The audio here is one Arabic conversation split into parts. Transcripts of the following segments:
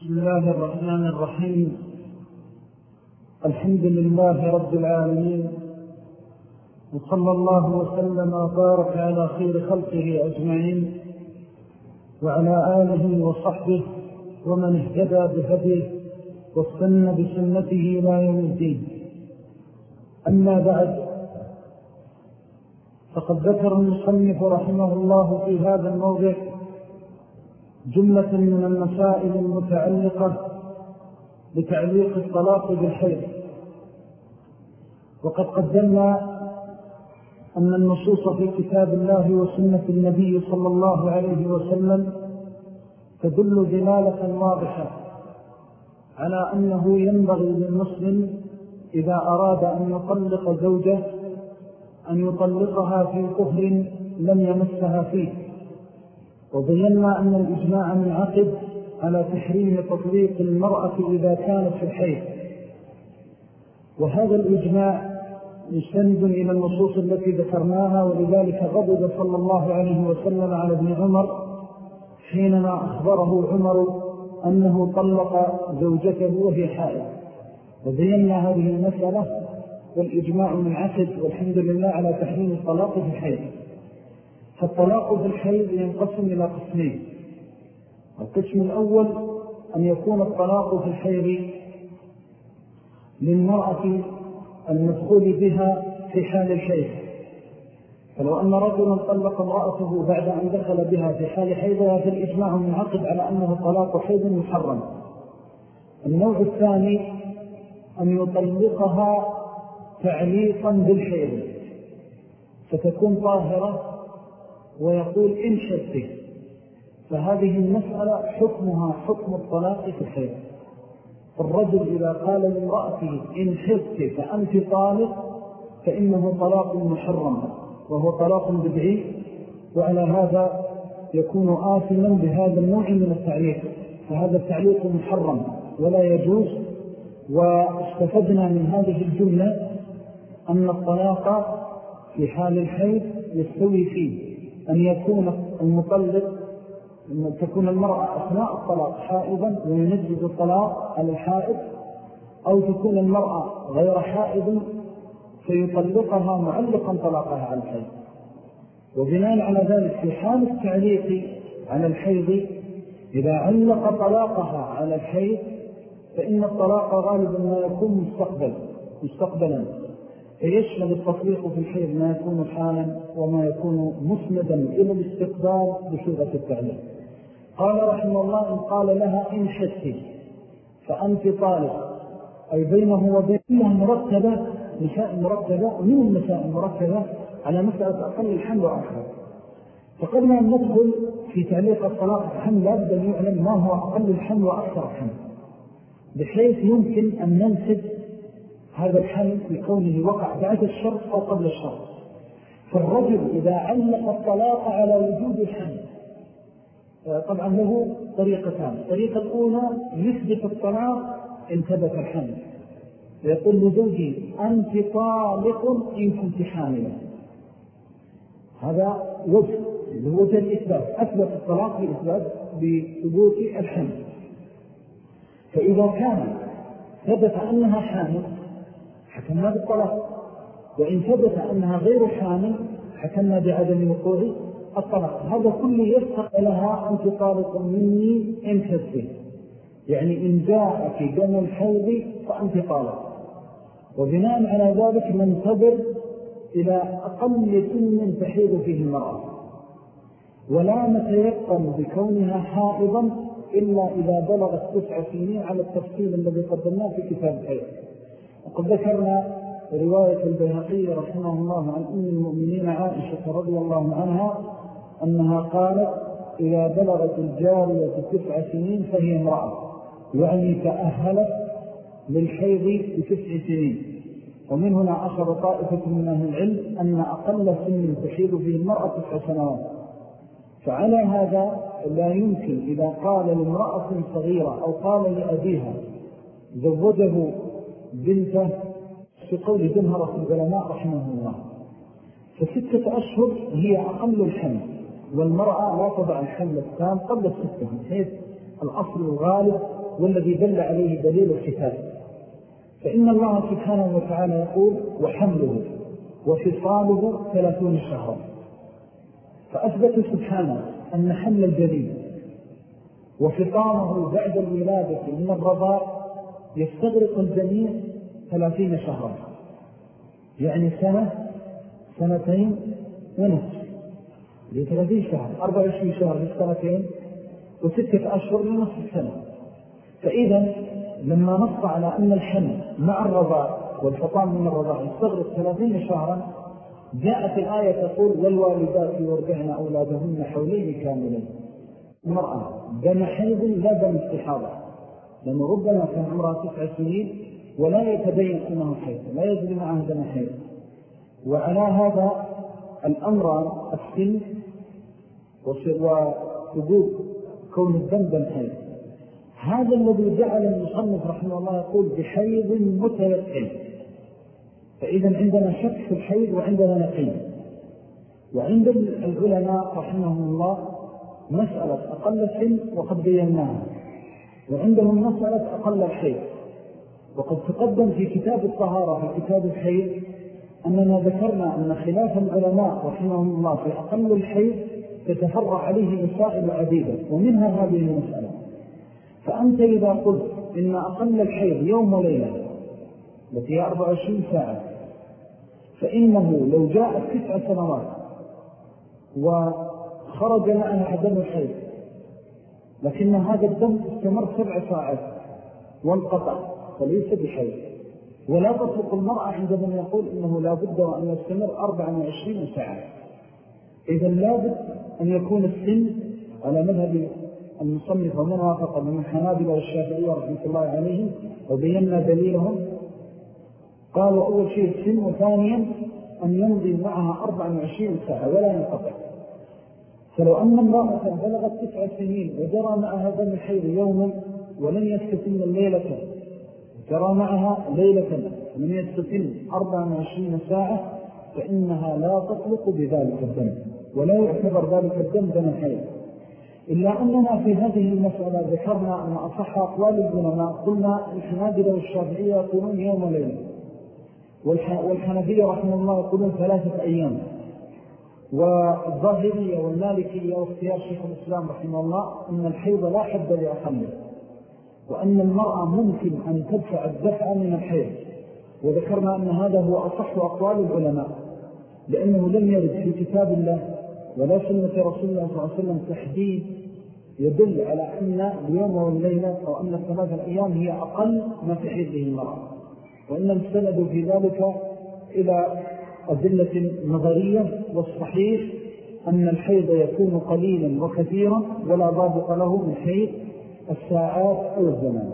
بسم الله الرحمن الرحيم. الحمد لله رب العالمين. وصلى الله وسلم وبارك على خير خلقه أجمعين. وعلى آله وصحبه ومن اهتدى بهديه واستنى بسنته إلى يوم أما بعد فقد ذكر المصنف رحمه الله في هذا الموضع جملة من المسائل المتعلقة بتعليق الطلاق بالحيث وقد قدمنا أن النصوص في كتاب الله وسنة النبي صلى الله عليه وسلم تدل دلالة واضحة على أنه ينبغي للمسلم إذا أراد أن يطلق زوجة أن يطلقها في طهر لم يمسها فيه. وبينا أن الإجماع منعقد على تحريم تطليق المرأة إذا كانت في الحيث وهذا الإجماع مستند إلى النصوص التي ذكرناها ولذلك غضب صلى الله عليه وسلم على ابن عمر حينما أخبره عمر أنه طلق زوجته وهي حائل وبينا هذه المسألة والإجماع من عقد والحمد لله على تحريم الطلاق في الحيض. فالطلاق في الحيض ينقسم إلى قسمين. القسم الأول أن يكون الطلاق في الحيض للمرأة المدخول بها في حال الحيض. فلو أن رجلا طلق امرأته بعد أن دخل بها في حال حيضها فالإجماع منعقد على أنه طلاق حيض محرم. النوع الثاني أن يطلقها تعليقا بالحيض فتكون طاهرة ويقول إن شدت فهذه المسألة حكمها حكم الطلاق في الحيض. الرجل إذا قال لامرأته إن شدت فأنت طالق فإنه طلاق محرم وهو طلاق بدعي وعلى هذا يكون آثما بهذا النوع من التعليق. فهذا التعليق محرم ولا يجوز. واستفدنا من هذه الجملة أن الطلاق في حال الحيث يستوي فيه. أن يكون المطلق أن تكون المرأة أثناء الطلاق حائضا وينجز الطلاق على الحائض أو تكون المرأة غير حائض فيطلقها معلقا طلاقها على الحيض. وبناء على ذلك في حال التعليق على الحيض إذا علق طلاقها على الحيض فإن الطلاق غالبا ما يكون مستقبل مستقبلا. فيشمل التطبيق في الحيض ما يكون حالا وما يكون مسندا إلى الاستقبال بصيغة التعليق قال رحمه الله إن قال لها إن شتي فأنت طالب. أي بينه وبينها مرتبة نساء مرتبة ومن النساء المرتبة على مسألة أقل الحمل وأكثر فقبل أن ندخل في تعليق الطلاق الحمل لابد أن يعلم ما هو أقل الحمل وأكثر الحمل بحيث يمكن أن ننسب هذا الحمل لكونه وقع بعد الشرط أو قبل الشرط فالرجل إذا علق الطلاق على وجود الحمل طبعا له طريقتان. الطريقة الأولى يثبت الطلاق إن ثبت الحمل ويقول لزوجي أنت طالق إن كنت حاملا. هذا وجه وجه الإثبات. أثبت الطلاق بإثبات بثبوت الحمل فإذا كان ثبت أنها حامل حكمنا بالطلاق. وإن ثبت أنها غير حامل حكمنا بعدم وقوع الطلاق. هذا كله يستقى لها أنت طالق مني إن كذب يعني إن جاءك دم الحوض فأنت طالق وبناء على ذلك ننتظر إلى أقل سن تحيض فيه المرأة. ولا نتيقن بكونها حائضا إلا إذا بلغت تسع سنين على التفصيل الذي قدمناه في كتاب الحيض. وقد ذكرنا رواية البيهقي رحمه الله عن أم المؤمنين عائشة رضي الله عنها أنها قالت إذا بلغت الجارية تسع سنين فهي امرأة يعني تأهلت للحيض بتسع سنين. ومن هنا أخذ طائفة من أهل العلم أن أقل سن تحيض فيه المرأة تسع سنوات. فعلى هذا لا يمكن إذا قال لامرأة صغيرة أو قال لأبيها زوجه بنته في قول جمهرة العلماء رحمه الله. فستة أشهر هي أقل الحمل والمرأة لا تضع الحمل الثام قبل الستة من حيث الأصل الغالب والذي دل عليه دليل الكتاب فإن الله سبحانه وتعالى يقول وحمله وفصاله ثلاثون شهرا فأثبت سبحانه أن حمل الجليل وفطامه بعد الولادة من الرضاء يستغرق الجميع ثلاثين شهرا. يعني سنة سنتين ونصف. لثلاثين شهر أربع وعشرين شهر للسنتين وستة أشهر لنصف السنة. فإذا لما نص على أن الحمل مع الرضاء والفطام من الرضاء يستغرق ثلاثين شهرا جاءت الآية تقول والوالدات يرجعن أولادهن حولين كاملين المرأة دم حيض لا دم استحاضة لأنه ربما كان عمرها تسع سنين ولا يتبين أنه حيض لا يجري معها دم حيض وعلى هذا الأمر السن وثبوت كون دم حيض هذا الذي جعل المصنف رحمه الله يقول بحيض متيقن. فإذا عندنا شك في الحيض وعندنا نقين. وعند العلماء رحمهم الله مسألة أقل السن وقد بيناها. وعندهم مسألة أقل الحيض وقد تقدم في كتاب الطهارة في كتاب الحيض أننا ذكرنا أن خلاف العلماء رحمهم الله في أقل الحيض تتفرع عليه مسائل عديدة ومنها هذه المسألة. فأنت إذا قلت إن أقل الحيض يوم وليلة التي هي 24 ساعة فإنه لو جاءت تسع سنوات وخرج معها دم الحيض لكن هذا الدم استمر سبع ساعات وانقطع فليس بحيض. ولا تطلق المرأة عندما يقول إنه لا بد وأن يستمر 24 ساعة. إذا لا بد أن يكون السن على مذهب المصنف ومن من حنابل والشافعية رحمة الله عليهم وبينا دليلهم. قالوا أول شيء السن وثانيا أن يمضي معها 24 ساعة ولا ينقطع. فلو أن امرأة بلغت تسع سنين وجرى معها دم الحيض يوما ولن يستتم الليلة جرى معها ليلة من يستتم 24 ساعة فإنها لا تطلق بذلك الدم ولا يعتبر ذلك الدم دم الحيض إلا أننا في هذه المسألة ذكرنا أن أصح أقوال العلماء قلنا الحنابلة والشافعية يقولون يوم ليلة والحنفية رحمه الله يقولون ثلاثة أيام. والظاهرية والمالكية واختيار شيخ الإسلام رحمه الله أن الحيض لا حد لأقله وأن المرأة ممكن أن تدفع الدفع من الحيض. وذكرنا أن هذا هو أصح أقوال العلماء لأنه لم يرد في كتاب الله ولا سنة رسول الله صلى الله عليه وسلم تحديد يدل على أن اليوم والليلة أو أن الثلاثة الأيام هي أقل ما تحيد به المرأة. وإن السند في ذلك إلى أدلة نظرية والصحيح أن الحيض يكون قليلا وكثيرا ولا ضابط له من حيث الساعات أو الزمان.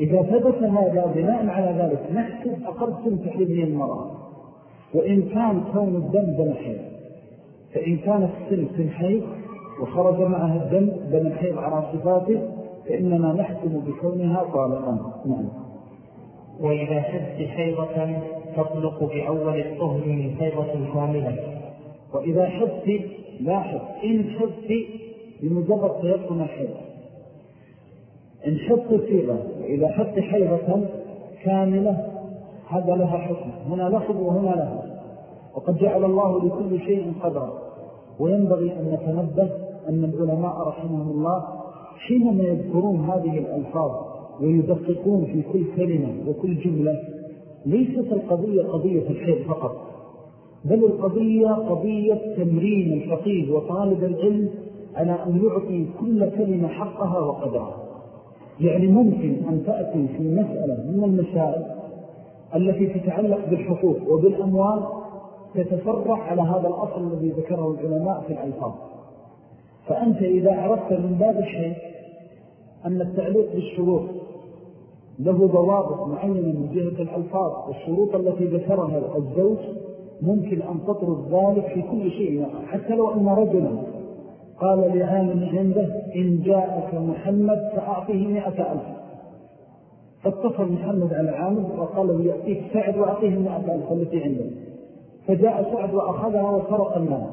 إذا ثبت هذا بناء على ذلك نحسب أقل سن تحيضه المرأة وإن كان كون الدم دم حيض فإن كان السن في الحيض وخرج معها الدم دم الحيض على صفاته فإننا نحكم بكونها طالقا نعم. وإذا حدت حيضة تطلق بأول الطهر من حيضة كاملة. وإذا حدت لاحظ إن حدت بمجرد تيقن الحيض إن حدت صيغة وإذا حدت حيضة كاملة هذا لها حكم. هنا لفظ وهنا لها. وقد جعل الله لكل شيء قدرا. وينبغي أن نتنبه أن العلماء رحمهم الله حينما يذكرون هذه الألفاظ ويدققون في كل كلمة وكل جملة ليست القضية قضية الحيض فقط بل القضية قضية تمرين الفقيه وطالب العلم على أن يعطي كل كلمة حقها وقدرها. يعني ممكن أن تأتي في مسألة من المسائل التي تتعلق بالحقوق وبالأموال تتفرع على هذا الأصل الذي ذكره العلماء في الألفاظ. فأنت إذا عرفت من باب الشيء أن التعليق بالشروط له ضوابط معينة من جهة الألفاظ والشروط التي ذكرها الزوج ممكن أن تطرد ذلك في كل شيء حتى لو أن رجلا. قال لعالم عنده إن جاءك محمد فأعطيه مئة ألف. فاتصل محمد على عامل وقال له يأتيك سعد وأعطيه مئة ألف التي عنده. فجاء سعد وأخذها وسرق المال.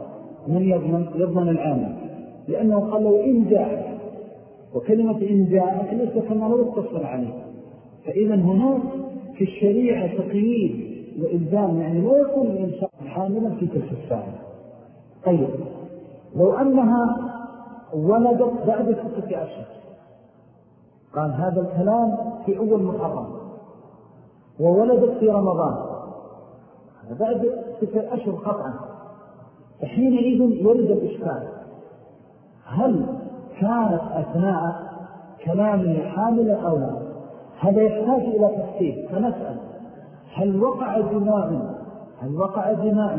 من يضمن؟ يضمن العامل لأنه قال له إن جاءك. وكلمة إن جاءت ليس كما لو اتصل عليه فإذا هناك في الشريعة تقييد وإلزام يعني لا يكون الإنسان حاملا في تلك الساعة. طيب لو أنها ولدت بعد ستة أشهر قال هذا الكلام في أول محرم وولدت في رمضان بعد ستة أشهر قطعا فحينئذ يرد الإشكال. هل كانت أثناء كلامه حاملة أو لا؟ هذا يحتاج إلى تفسير فنسأل هل وقع جماع هل وقع جماع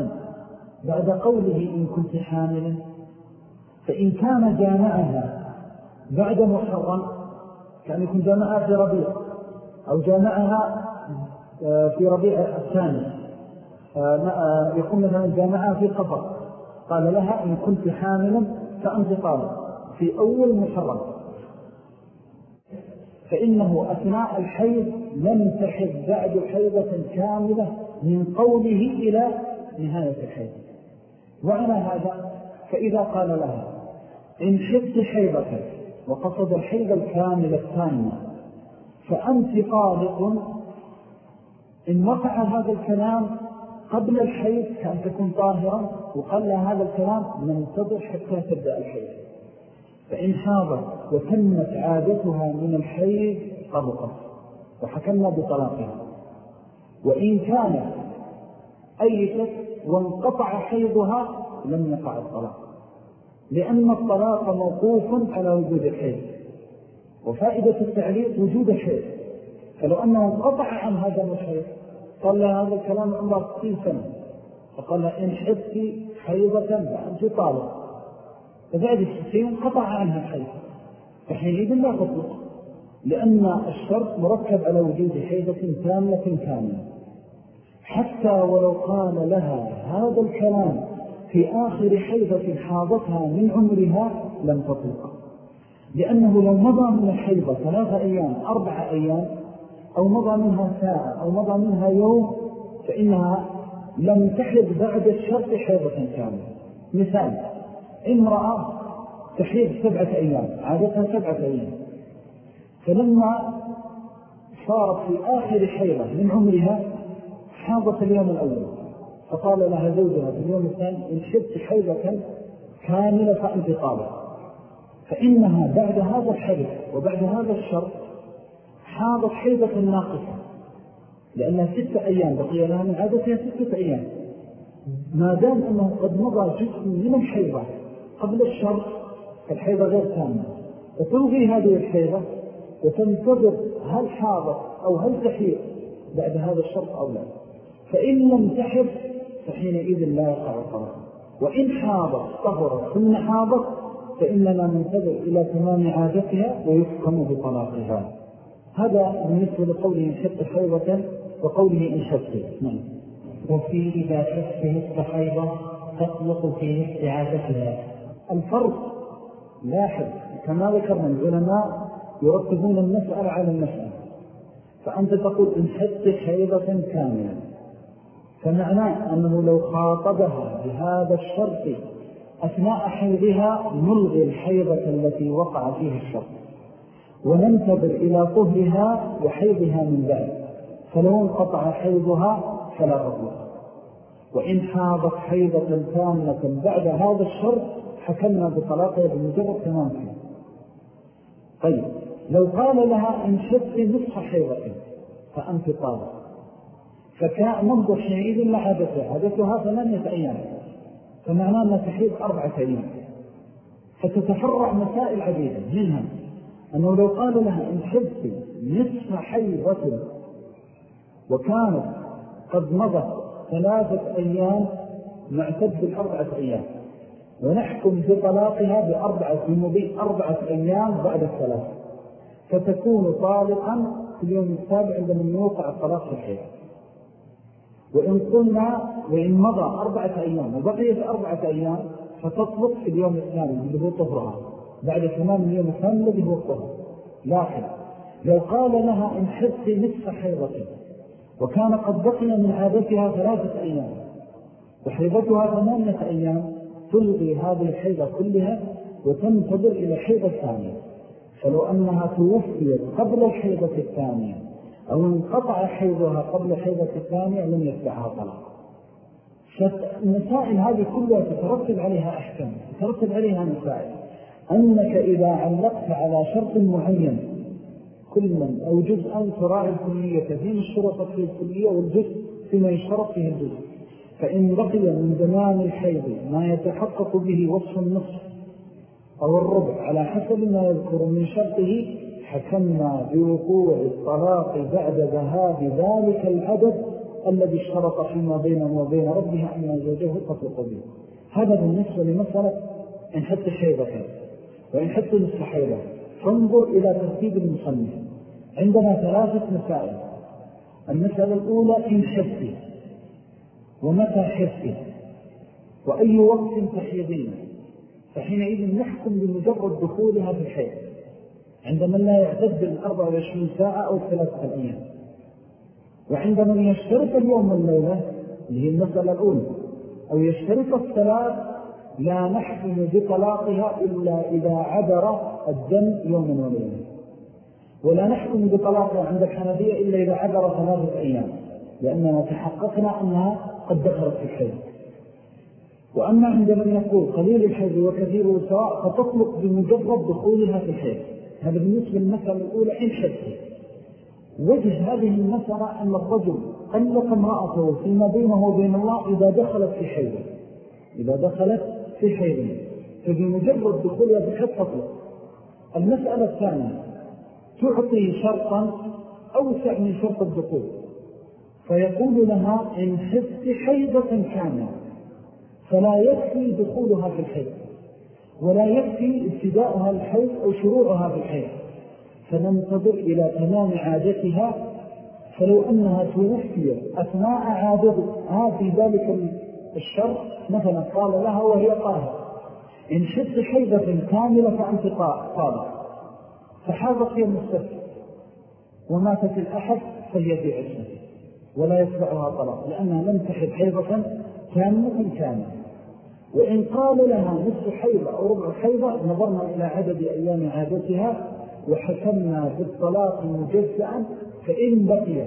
بعد قوله إن كنت حاملا؟ فإن كان جامعها بعد محرم كان يكون جامعها في ربيع أو جامعها آه، في ربيع الثاني آه، آه، يكون مثلا جامعها في قطر قال لها إن كنت حاملا فأنت طالب في أول محرم. فإنه أثناء الحيض لم تحب بعد حيضة كاملة من قوله إلى نهاية الحيض. وعلى هذا فإذا قال لها إن حبت حيضة وقصد الحيض الكامل الثانية فأنت طالق إن وقع هذا الكلام قبل الحيض كأن تكون طاهرا وقال هذا الكلام ننتظر حتى تبدأ الحيض. فإن حاضت وتمت عادتها من الحيض طبقت وحكمنا بطلاقها. وإن كانت أيتت وانقطع حيضها لم يقع الطلاق لأن الطلاق موقوف على وجود الحيض. وفائدة التعليق وجود الحيض فلو أنه انقطع عن هذا الحيض قال لها هذا الكلام عمر 60 سنة فقال إن حبت حيضة فأنت طالق. فبعد الستين انقطع عنها الحيض. فحينئذ لا تطلق لأن الشرط مركب على وجود حيضة تامة كاملة. حتى ولو قال لها هذا الكلام في آخر حيضة حاضتها من عمرها لم تطلق. لأنه لو مضى من الحيضة ثلاثة أيام أربعة أيام أو مضى منها ساعة أو مضى منها يوم فإنها لم تحض بعد الشرط حيضة كاملة. مثال امرأة تحيض سبعة أيام عادتها سبعة أيام. فلما صارت في آخر حيضة من عمرها حاضت اليوم الأول. فقال لها زوجها في اليوم الثاني إن شبت حيضة كاملة فأنت طالب فإنها بعد هذا الحدث وبعد هذا الشرط حاضت حيضة ناقصة. لأنها ستة أيام بقي لها من عادتها ستة أيام. ما دام أنه قد مضى جزء من الحيضة قبل الشرط الحيضة غير كاملة. وتلغي هذه الحيضة وتنتظر هل حاضت أو هل تحيط بعد هذا الشرط أو لا. فإن لم تحب فحينئذ لا يقع الطلاق وإن حاضت طهرت ثم حاضت فإننا ننتظر إلى تمام عادتها ويحكم بطلاقها. هذا بالنسبة لقوله إن شبت حيضة وقوله إن شبت نعم. وفي إذا شبت نصف حيضة تطلق في نصف عادتها. الفرق لاحظ كما ذكرنا العلماء يركزون المسألة على المسألة. فأنت تقول إن حدت حيضة كاملة. فمعناه أنه لو خاطبها بهذا الشرط أثناء حيضها نلغي الحيضة التي وقع فيها الشرط. وننتظر إلى طهرها وحيضها من بعد. فلو انقطع حيضها فلا تطلق وإن حاضت حيضة كاملة بعد هذا الشرط حكمنا بطلاقها بمجرد تمام فيه. طيب لو قال لها إن شدت نصف حيضة فأنت طالب فكان منظر ما حدثها حدثها ثمانية أيام. فمعناه أنها تحيض أربعة أيام. فتتفرع مسائل عديدة منها أنه لو قال لها إن شدت نصف حيضة وكانت قد مضت ثلاثة أيام نعتد بالأربعة أيام. ونحكم بطلاقها بأربعة مضي أربعة أيام بعد الثلاث فتكون طالقا في اليوم السابع عندما يوقع الطلاق في الحيث وإن قلنا وإن مضى أربعة أيام وبقيت أربعة أيام فتطلق في اليوم الثاني اللي هو طهرها. بعد تمام اليوم الثاني الذي هو الطهر. لكن لو قال لها إن حفظ نصف حيضة وكان قد بقي من عادتها ثلاثة أيام وحيضتها ثمانية أيام تلغي هذه الحيضة كلها وتنتظر إلى الحيضة الثانية. فلو أنها توفيت قبل الحيضة الثانية أو انقطع حيضها قبل الحيضة الثانية لم يتبعها طلاق. فالمسائل هذه كلها تترتب عليها أحكام تترتب عليها مسائل. أنك إذا علقت على شرط معين كلا أو جزءا تراعي الكلية فيما اشترطت فيه الكلية والجزء فيما يشترط فيه الجزء. فإن بقي من زمان الحيض ما يتحقق به وصف النصف أو الربع على حسب ما يذكر من شرطه حكمنا بوقوع الطلاق بعد ذهاب ذلك العدد الذي اشترط فيما بينه وبين ربها أن زوجه تطلق به. هذا بالنسبة لمسألة إن حتى حيضة وإن حتى حيضة فانظر إلى ترتيب المصنف. عندنا ثلاثة مسائل. المسألة الأولى إن حفظي ومتى حفظي وأي وقت تحيضين فحينئذ نحكم بمجرد دخولها في الحيض عندما لا يعتد الأربع وعشرين ساعة أو ثلاثة أيام وعند من يشترط اليوم والليلة اللي هي المسألة الأولى أو يشترط الثلاث لا نحكم بطلاقها إلا إذا عبر الدم يوما وليلة. ولا نحكم بطلاقها عند الحنبية إلا إذا عبر ثلاثة أيام. لأننا تحققنا أنها قد دخلت في الحيض وأما عندما نقول قليل الحيض وكثيره سواء فتطلق بمجرد دخولها في الحيض هذا بالنسبة للمسألة الأولى إن حدث وجه هذه المسألة أن الرجل طلق امرأته فيما بينه وبين الله إذا دخلت في حيض إذا دخلت في حيض فبمجرد دخولها في حيض تطلق المسألة الثانية تعطي شرطا أوسع من شرط الدخول. فيقول لها إن حفت حيضة كاملة فلا يكفي دخولها في الحيض ولا يكفي ابتداؤها الحيض أو شروعها في الحيض. فننتظر إلى تمام عادتها فلو أنها توفي أثناء عادتها في ذلك الشر مثلا قال لها وهي طاهرة إن شدت حيضة كاملة فأنت طالق. فحاضت هي المستفى وماتت الأحد فهي في عزمة ولا يتبعها طلاق لأنها لم تحب حيضة كاملة كاملة. وإن قال لها نصف حيضة أو ربع حيضة نظرنا إلى عدد أيام عادتها وحكمنا بالطلاق مجزعا فإن بقي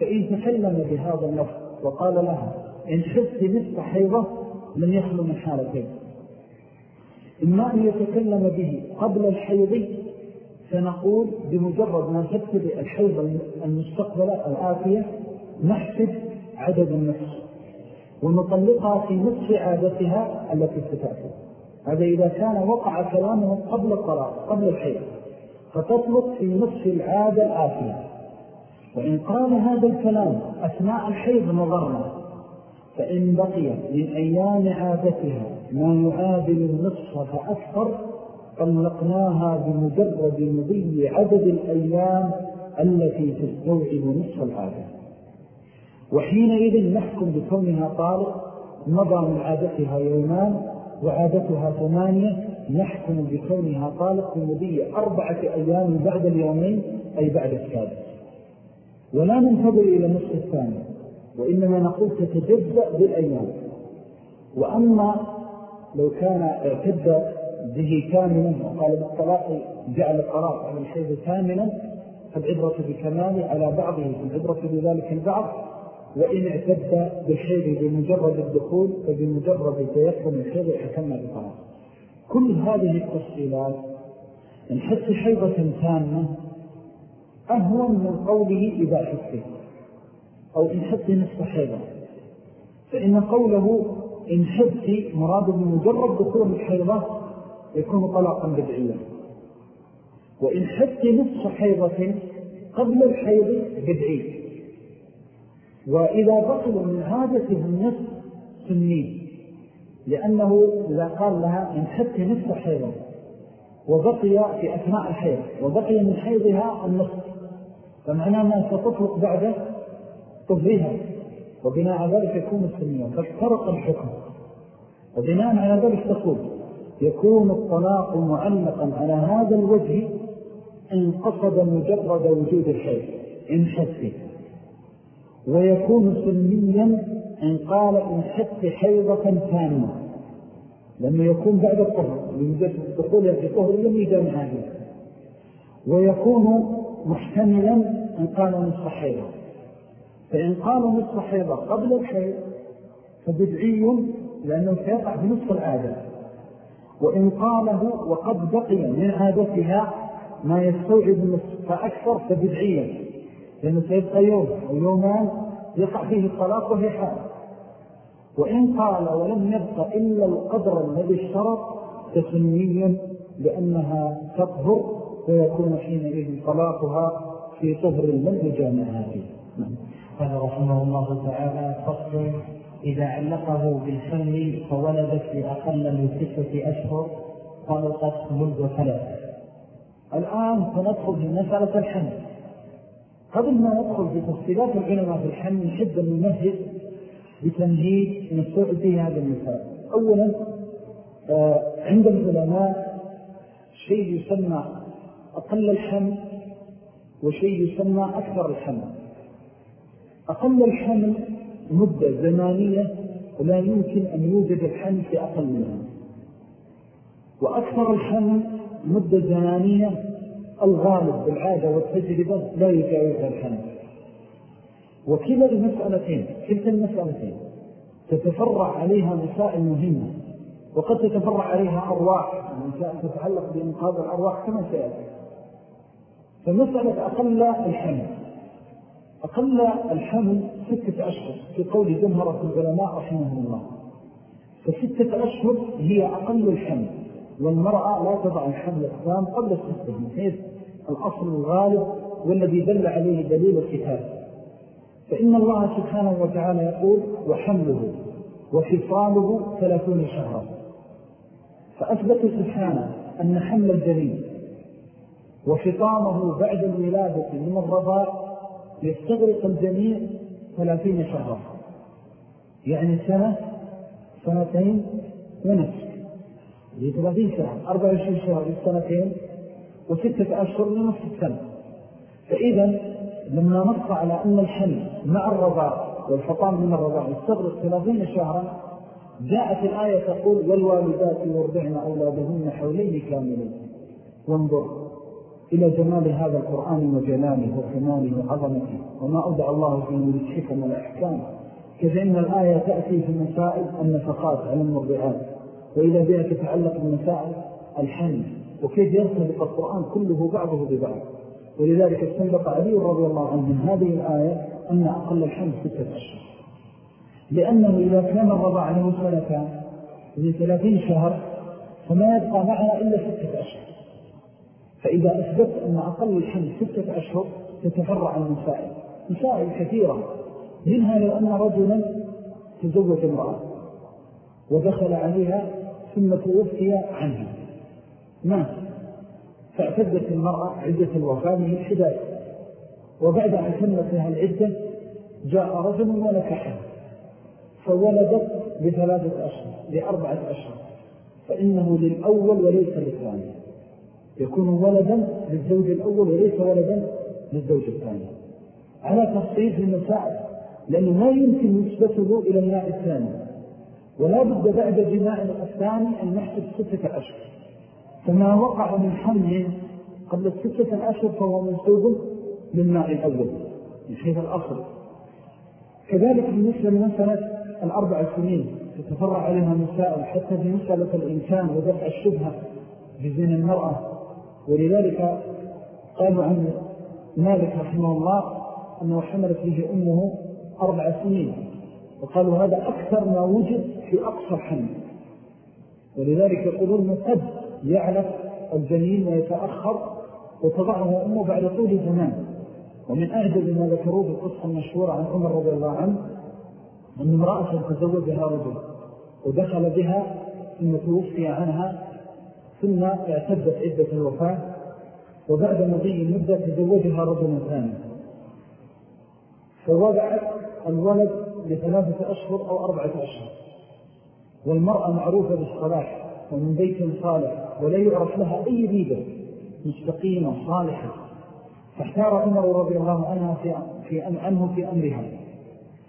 فإن تكلم بهذا النص وقال لها إن حفظ نصف حيضة لن يخلو من حالتين إما أن يتكلم به قبل الحيض فنقول بمجرد ما تكتب الحيض المستقبلة الآتية نحسب عدد النفس ونطلقها في نصف عادتها التي ستأتي هذا إذا كان وقع كلامه قبل الطلاق قبل الحيض فتطلق في نصف العادة الآتية. وإن قال هذا الكلام أثناء الحيض نظرنا فإن بقي من أيام عادتها ما يعادل النصف فأكثر طلقناها بمجرد مضي عدد الأيام التي تستوعب نصف العادة. وحينئذ نحكم بكونها طالق مضى من عادتها يومان وعادتها ثمانية نحكم بكونها طالق بمضي أربعة أيام بعد اليومين أي بعد الثالث ولا ننتظر إلى نصف الثاني وإنما نقول تتجزأ بالأيام. وأما لو كان اعتد به كاملا وقال بالطلاق جعل الطلاق على الحيث كاملا فالعبرة بكماله على بعضه فالعبرة بذلك البعض وإن اعتد بالحيض بمجرد الدخول فبمجرد تيقن الحيض حكمنا بالطلاق كل هذه التفصيلات إن حتى حيضة تامة أهون من قوله إذا حسه أو إن حتى نصف حيضة فإن قوله إن حدث مراد بمجرد دخول الحيضة يكون طلاقا بدعيا. وإن حتى نصف حيضة قبل الحيض بدعي. وإذا بطل من عادته النصف سنين لأنه إذا قال لها إن حتى نصف حيضة وبقي في أثناء الحيض وبقي من حيضها النصف فمعناه ما ستطلق بعد طفرها وبناء ذلك يكون السنين فاخترق الحكم. وبناء على ذلك تقول يكون الطلاق معلقا على هذا الوجه إن قصد مجرد وجود الحيض إن حسي ويكون سنيا إن قال إن حس حيضة تامة لما يكون بعد الطهر لمجرد الدخول في الطهر لم يجمع هذه ويكون محتملا إن قال نصف حيضة. فإن قال نصف حيضة قبل الحيض فبدعي لأنه سيقع بنصف العادة. وإن قاله وقد بقي من عادتها ما يستوعب النصف فأكثر فبدعيا. لأنه سيبقى يوم أو يومان يقع فيه الطلاق وهي حال. وإن قال ولم يبق إلا القدر الذي اشترط فسني لأنها تطهر ويكون حينئذ طلاقها في طهر لم يجامعها فيه نعم. قال رحمه الله تعالى فصل إذا علقه بالحمل فولدت لأقل من ستة أشهر طلقت منذ ثلاثة. الآن سندخل في مسألة الحمل. قبل ما ندخل في تفصيلات العلماء في الحمل نحب أن نمهد بتمهيد نستوعب به هذا المثال. أولا آه، عند العلماء شيء يسمى أقل الحمل وشيء يسمى أكثر الحمل. أقل الحمل مدة زمانية ولا يمكن أن يوجد الحمل في أقل منها. وأكثر الحمل مدة زمانية الغالب بالعادة والتجربة لا يجاوز الحمل وكلا المسألتين كلتا المسألتين تتفرع عليها مسائل مهمة وقد تتفرع عليها أرواح مسائل تتعلق بإنقاذ الأرواح كما سيأتي. فمسألة أقل الحمل. أقل الحمل ستة أشهر في قول جمهرة العلماء رحمه الله. فستة أشهر هي أقل الحمل. والمرأة لا تضع الحمل الثام قبل الستة من حيث الأصل الغالب والذي دل عليه دليل الكتاب. فإن الله سبحانه وتعالى يقول وحمله وفصاله ثلاثون شهرا فأثبت سبحانه أن حمل الجليل وفطامه بعد الولادة من الرضاء يستغرق الجميع ثلاثين شهرا. يعني سنة سنتين ونصف. هي ثلاثين شهر أربع وعشرين شهر للسنتين وستة أشهر لنصف السنة فإذا لما نص على أن الحمل مع الرضاء والفطام من الرضاء يستغرق ثلاثين شهرا جاءت الآية تقول والوالدات يرضعن أولادهن حولين كاملين وانظر إلى جمال هذا القرآن وجلاله وكماله وعظمته. وما أودع الله فيه من الحكم والأحكام كذلك الآية تأتي في مسائل النفقات على المرضعات. وإذا بها تتعلق بمسائل الحمل وكيف يرتبط القرآن كله بعضه ببعض. ولذلك استنبط علي رضي الله عنه من هذه الآية أن أقل الحمل ستة أشهر لأنه إذا كان الرضا له سنتان من ثلاثين شهر فما يبقى معنا إلا ستة أشهر فإذا أثبت أن أقل الحمل ستة أشهر تتفرع المسائل مسائل كثيرة. منها لو أن رجلا تزوج امرأة ودخل عليها ثم توفي عنها. مات فاعتدت المرأة عدة الوفاة من الحداية. وبعد أن تمت لها العدة جاء رجل ونكحها. فولدت بثلاثة أشهر لأربعة أشهر. فإنه للأول وليس للثاني. يكون ولدا للزوج الأول وليس ولدا للزوج الثاني. على تفصيل في المساعد لأنه ما يمكن نسبته إلى الماء الثاني ولا بد بعد جماع الثاني أن نحسب ستة أشهر فما وقع من حمل قبل الستة الأشهر فهو منصوب للماء الأول من حيث الأصل كذلك بالنسبة لمسألة الأربع سنين تتفرع عليها مسائل حتى في مسألة الإنسان ودفع الشبهة بزين المرأة. ولذلك قالوا عن مالك رحمه الله أنه حملت به أمه أربع سنين. وقالوا هذا أكثر ما وجد في أقصى الحمل ولذلك يقولون من قد يعلف الجنين ويتأخر وتضعه أمه بعد طول زمان ومن أعجب ما ذكروه القصة المشهورة عن عمر رضي الله عنه أن امرأة تزوجها رجل ودخل بها ثم توفي عنها ثم اعتدت عدة الوفاة وبعد مضي المدة تزوجها رجل ثاني. فوضعت الولد لثلاثة أشهر أو أربعة أشهر. والمرأة معروفة بالصلاح ومن بيت صالح ولا يعرف لها أي ريبة مستقيمة صالحة. فاحتار عمر رضي الله عنها في, في عنه في أمرها.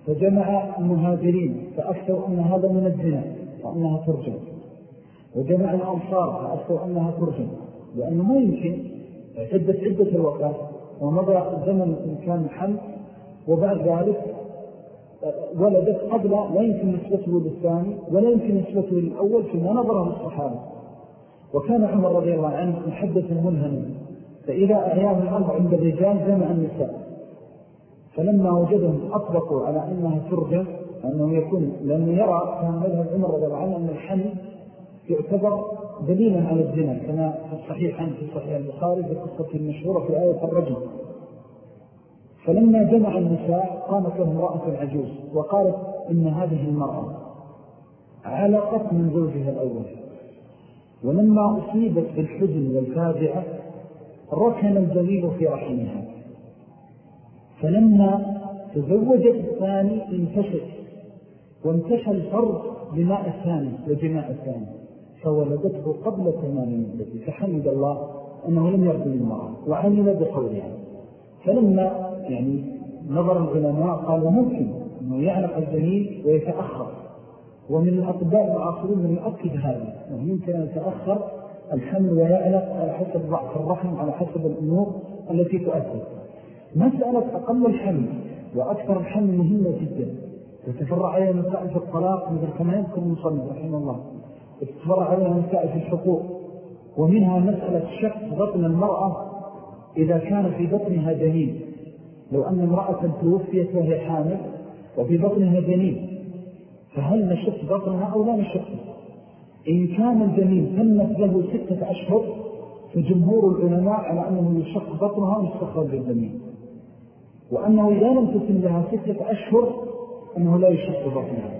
فجمع المهاجرين فأكثر أن هذا من الزنا وأنها ترجم. وجمع الأنصار فأكثر أنها ترجم. لأنه ما يمكن اعتدت عدة الوقت ومضى زمن إن كان حمل وبعد ذلك ولدت قبل لا يمكن نسبته للثاني ولا يمكن نسبته للأول فيما نظره الصحابة. وكان عمر رضي الله عنه محدث ملهم فإذا أعياه الأرض عند الرجال جمع النساء. فلما وجدهم أطلقوا على أنها ترجع أنه يكون لأنه يرى كان مذهب عمر رضي الله عنه أن الحمل يعتبر دليلا على الزنا كما في الصحيح عنه في صحيح البخاري في قصة المشهورة في آية الرجل. فلما جمع النساء قامت له امرأة عجوز وقالت إن هذه المرأة علقت من زوجها الأول. ولما أصيبت بالحزن والفاجعة ركن الجليل في رحمها. فلما تزوجت الثاني انتشت وانتشى الفرد بماء الثاني وجماء الثاني. فولدته قبل تمام المدة فحمد الله أنه لم يرضي المرأة وعمل بقولها فلما يعني نظر العلماء قالوا ممكن أنه يعلق الجنين ويتأخر. ومن الأطباء المعاصرين من يؤكد هذا. أنه يمكن أن يتأخر الحمل ويعلق على حسب ضعف الرحم على حسب الأمور التي تؤثر. مسألة أقل الحمل وأكثر الحمل مهمة جدا. تتفرع عليها مسائل الطلاق مثل كما يذكر المصنف رحمه الله. تتفرع عليها مسائل الحقوق. ومنها مسألة شك بطن المرأة إذا كان في بطنها جنين لو أن امرأة توفيت وهي حامل وفي بطنها جنين فهل نشق بطنها أو لا نشق؟ إن كان الجنين تمت له ستة أشهر فجمهور العلماء على أنه يشق بطنها مستخرج الجنين وأنه إذا لم تتم لها ستة أشهر أنه لا يشق بطنها.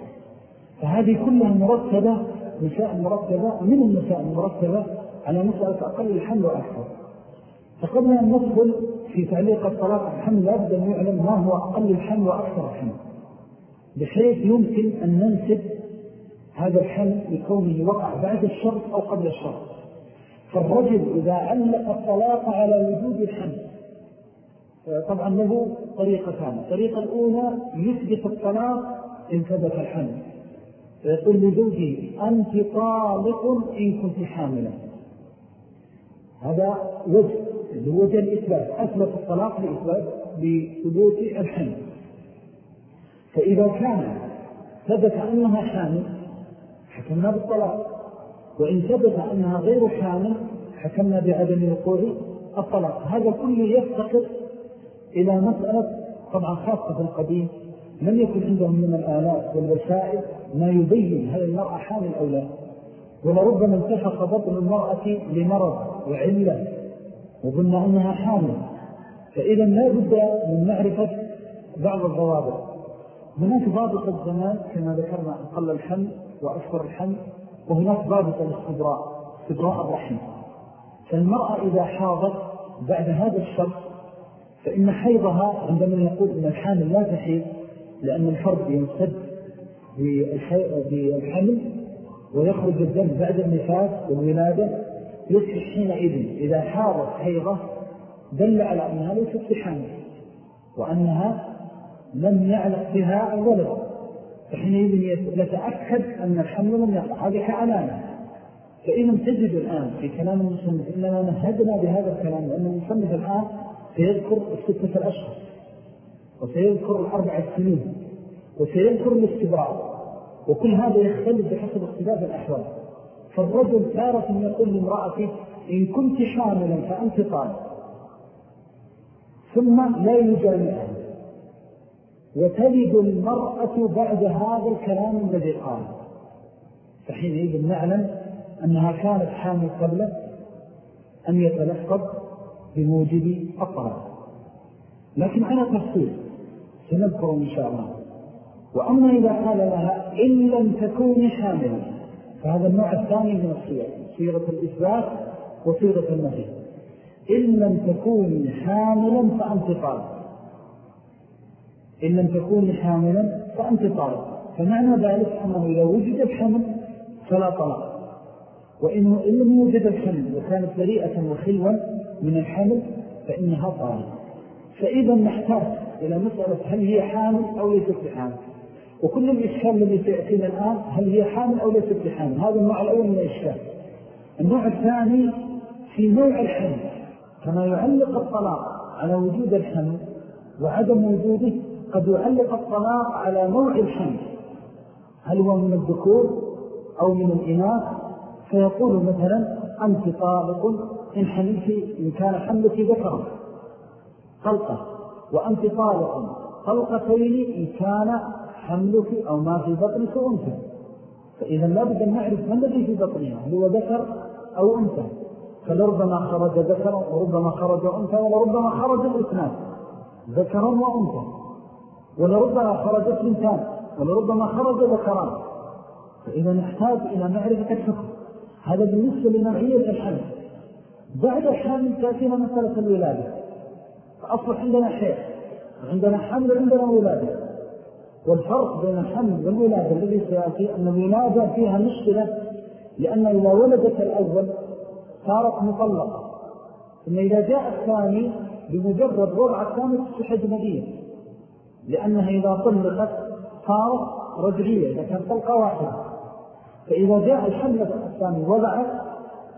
فهذه كلها مرتبة نساء مرتبة من النساء المرتبة على مسألة أقل الحمل وأكثر. فقبل أن ندخل في تعليق الطلاق الحمل لابد أن يعلم ما هو أقل الحمل وأكثر الحمل بحيث يمكن أن ننسب هذا الحمل لكونه وقع بعد الشرط أو قبل الشرط. فالرجل إذا علق الطلاق على وجود الحمل طبعا له طريقتان. الطريقة الأولى يثبت الطلاق إن ثبت الحمل. فيقول لزوجي أنت طالق إن كنت حاملا. هذا وجه لوجه الإثبات أثبت الطلاق لإثبات لثبوت الحمل. فإذا كان ثبت أنها حامل حكمنا بالطلاق. وإن ثبت أنها غير حامل حكمنا بعدم وقوع الطلاق. هذا كله يفتقر إلى مسألة طبعا خاصة في القديم لم يكن عندهم من الآلات والوسائل ما يبين هل المرأة حامل أو لا. ولربما انتفق بطن المرأة لمرض وعلة وظن أنها حامل. فإذا لا بد من معرفة بعض الضوابط. هناك ضابط الزمان كما ذكرنا أقل الحمل وأكثر الحمل وهناك ضابط الاستبراء استبراء الرحم. فالمرأة إذا حاضت بعد هذا الشرط فإن حيضها عندما يقول إن الحامل لا تحيض لأن الفرد ينسد بالحمل ويخرج الدم بعد النفاس والولادة يصبح حينئذ إذا حاضت حيضة دل على أنها ليست بحامل وأنها لم يعلق بها الولد فحينئذ يتأكد أن الحمل لم يقع. هذه كعلامة فإذا تجد الآن في كلام المصنف إننا نهدنا بهذا الكلام لأن المصنف الآن سيذكر الستة الأشهر وسيذكر الأربع السنين وسيذكر الاستبراء وكل هذا يختلف بحسب اختلاف الأحوال. فالرجل تارة يقول لامرأته إن كنت حاملا فأنت طالب. ثم لا يجامعها. وتلد المرأة بعد هذا الكلام الذي قال. فحينئذ نعلم أنها كانت حامل قبل أن يتلفظ بموجب الطلاق لكن على تفصيل سنذكر إن شاء الله. وأما إذا قال لها إن لم تكوني حاملا فهذا النوع الثاني من الصيغة صيغة الإثبات وصيغة النهي إن لم تكوني حاملا فأنت طالب. إن لم تكوني حاملا فأنت طالب. فمعنى ذلك أنه إذا وجد الحمل فلا طلاق. وإنه إن لم يوجد الحمل وكانت بريئة وخلوا من الحمل فإنها طالب. فإذا نحتاج إلى مسألة هل هي حامل أو ليست بحامل وكل الإشكال الذي سيأتينا الآن هل هي حامل أو ليست بحامل؟ هذا النوع الأول من الإشكال النوع الثاني في نوع الحمل. كما يعلق الطلاق على وجود الحمل وعدم وجوده قد يعلق الطلاق على نوع الحمل. هل هو من الذكور أو من الإناث؟ فيقول مثلا أنت طالق إن حملت إن كان حملك ذكرا. طلقة. وأنت طالق. طلقتين إن كان حملك أو ما في بطنك أنثى فإذا لابد أن نعرف ما الذي في بطنها هو ذكر أو أنثى. فلربما خرج ذكرا وربما خرج أنثى ولربما خرج الاثنان ذكرا وأنثى. ولربما خرجت بنتان ولربما خرج ذكران. فإذا نحتاج إلى معرفة الحكم هذا بالنسبة لنوعية الحمل. بعد الحمل تأتينا مسألة الولادة. فأصبح عندنا حيث عندنا حمل وعندنا ولادة. والفرق بين الحمل والولادة الذي سيأتي أن الولادة فيها مشكلة لأن إذا ولدت الأول صارت مطلقة. ثم إذا جاء الثاني بمجرد وضع الثاني تصبح أجنبية لأنها إذا طلقت صارت رجعية إذا كانت طلقة واحدة. فإذا جاء الحمل الثاني وضعت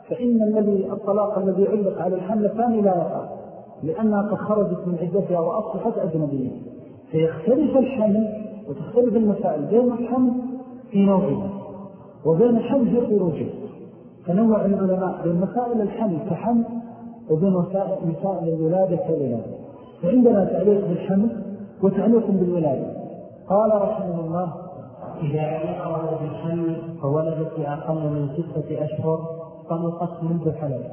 فإن الذي الطلاق الذي علق على الحمل الثاني لا يقع لأنها قد خرجت من عدتها وأصبحت أجنبية. فيختلف الحمل وتختلف المسائل بين الحمل في نوعه وبين الحمل في خروجه فنوع العلماء بين مسائل الحمل كحمل وبين مسائل الولادة كالولادة فعندنا تعليق بالحمل وتعليق بالولادة. قال رحمه الله إذا علقه بالحمل فولدت أقل من ستة أشهر طلقت منذ حمل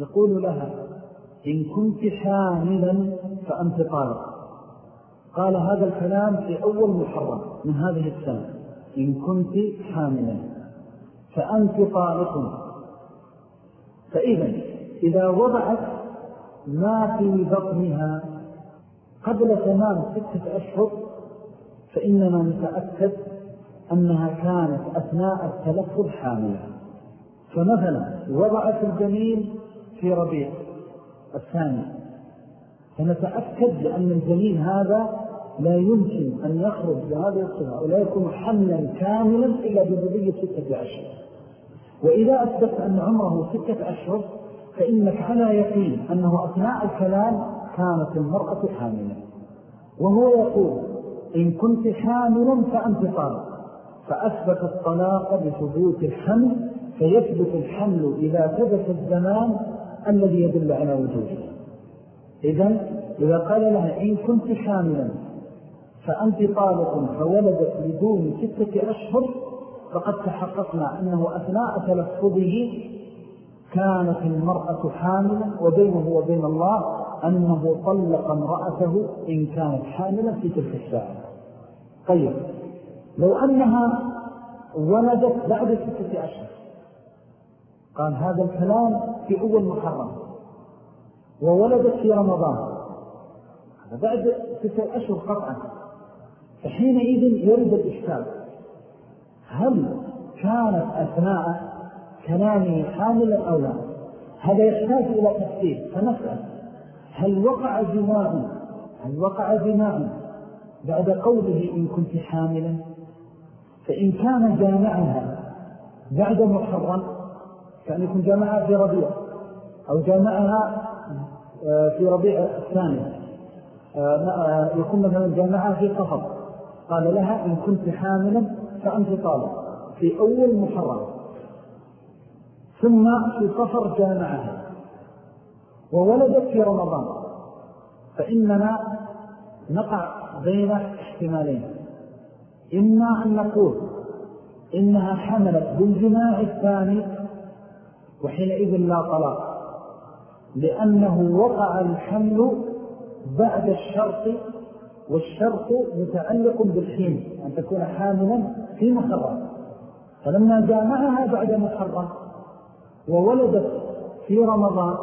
يقول لها إن كنت حاملا فأنت طالق. قال هذا الكلام في أول محرم من هذه السنة. إن كنت حاملا. فأنت طالق. فإذا إذا وضعت ما في بطنها قبل تمام ستة أشهر فإننا نتأكد أنها كانت أثناء التلفظ حاملة. فمثلا وضعت الجنين في ربيع الثاني. فنتأكد لأن الجنين هذا لا يمكن أن يخرج بهذه الصفة ولا يكون حملا كاملا إلا بمضي ستة أشهر وإذا أثبت أن عمره ستة أشهر فإنك على يقين أنه أثناء الكلام كانت المرأة حاملا. وهو يقول إن كنت حاملا فأنت طالق فأثبت الطلاق بثبوت الحمل فيثبت الحمل إذا ثبت الزمان الذي يدل على وجوده. إذن إذا قال لها إن كنت حاملا فأنت طالق فولدت بدون ستة أشهر فقد تحققنا أنه أثناء تلفظه كانت المرأة حاملا وبينه وبين الله أنه طلق امرأته إن كانت حاملا في تلك الساعة. طيب لو أنها ولدت بعد ستة أشهر قال هذا الكلام في أول محرم وولدت في رمضان بعد ستة أشهر قطعا. فحينئذ يرد الإشكال هل كانت أثناء كلامه حاملا أو لا؟ هذا يحتاج إلى تفسير. فنسأل هل وقع جماع هل وقع جماع بعد قوله إن كنت حاملا؟ فإن كان جامعها بعد محرم كان يكون جامعها في ربيع أو جامعها آه، في ربيع الثاني آه، آه، يكون مثلا جامعها في صفر. قال لها إن كنت حاملا فأنت طالب في أول محرم. ثم في صفر جامعها وولدت في رمضان. فإننا نقع بين احتمالين. إما أن نقول إنها حملت بالجماع الثاني وحينئذ لا طلاق لأنه وقع الحمل بعد الشرط والشرط متعلق بالحين أن تكون حاملا في محرم. فلما جامعها بعد محرم وولدت في رمضان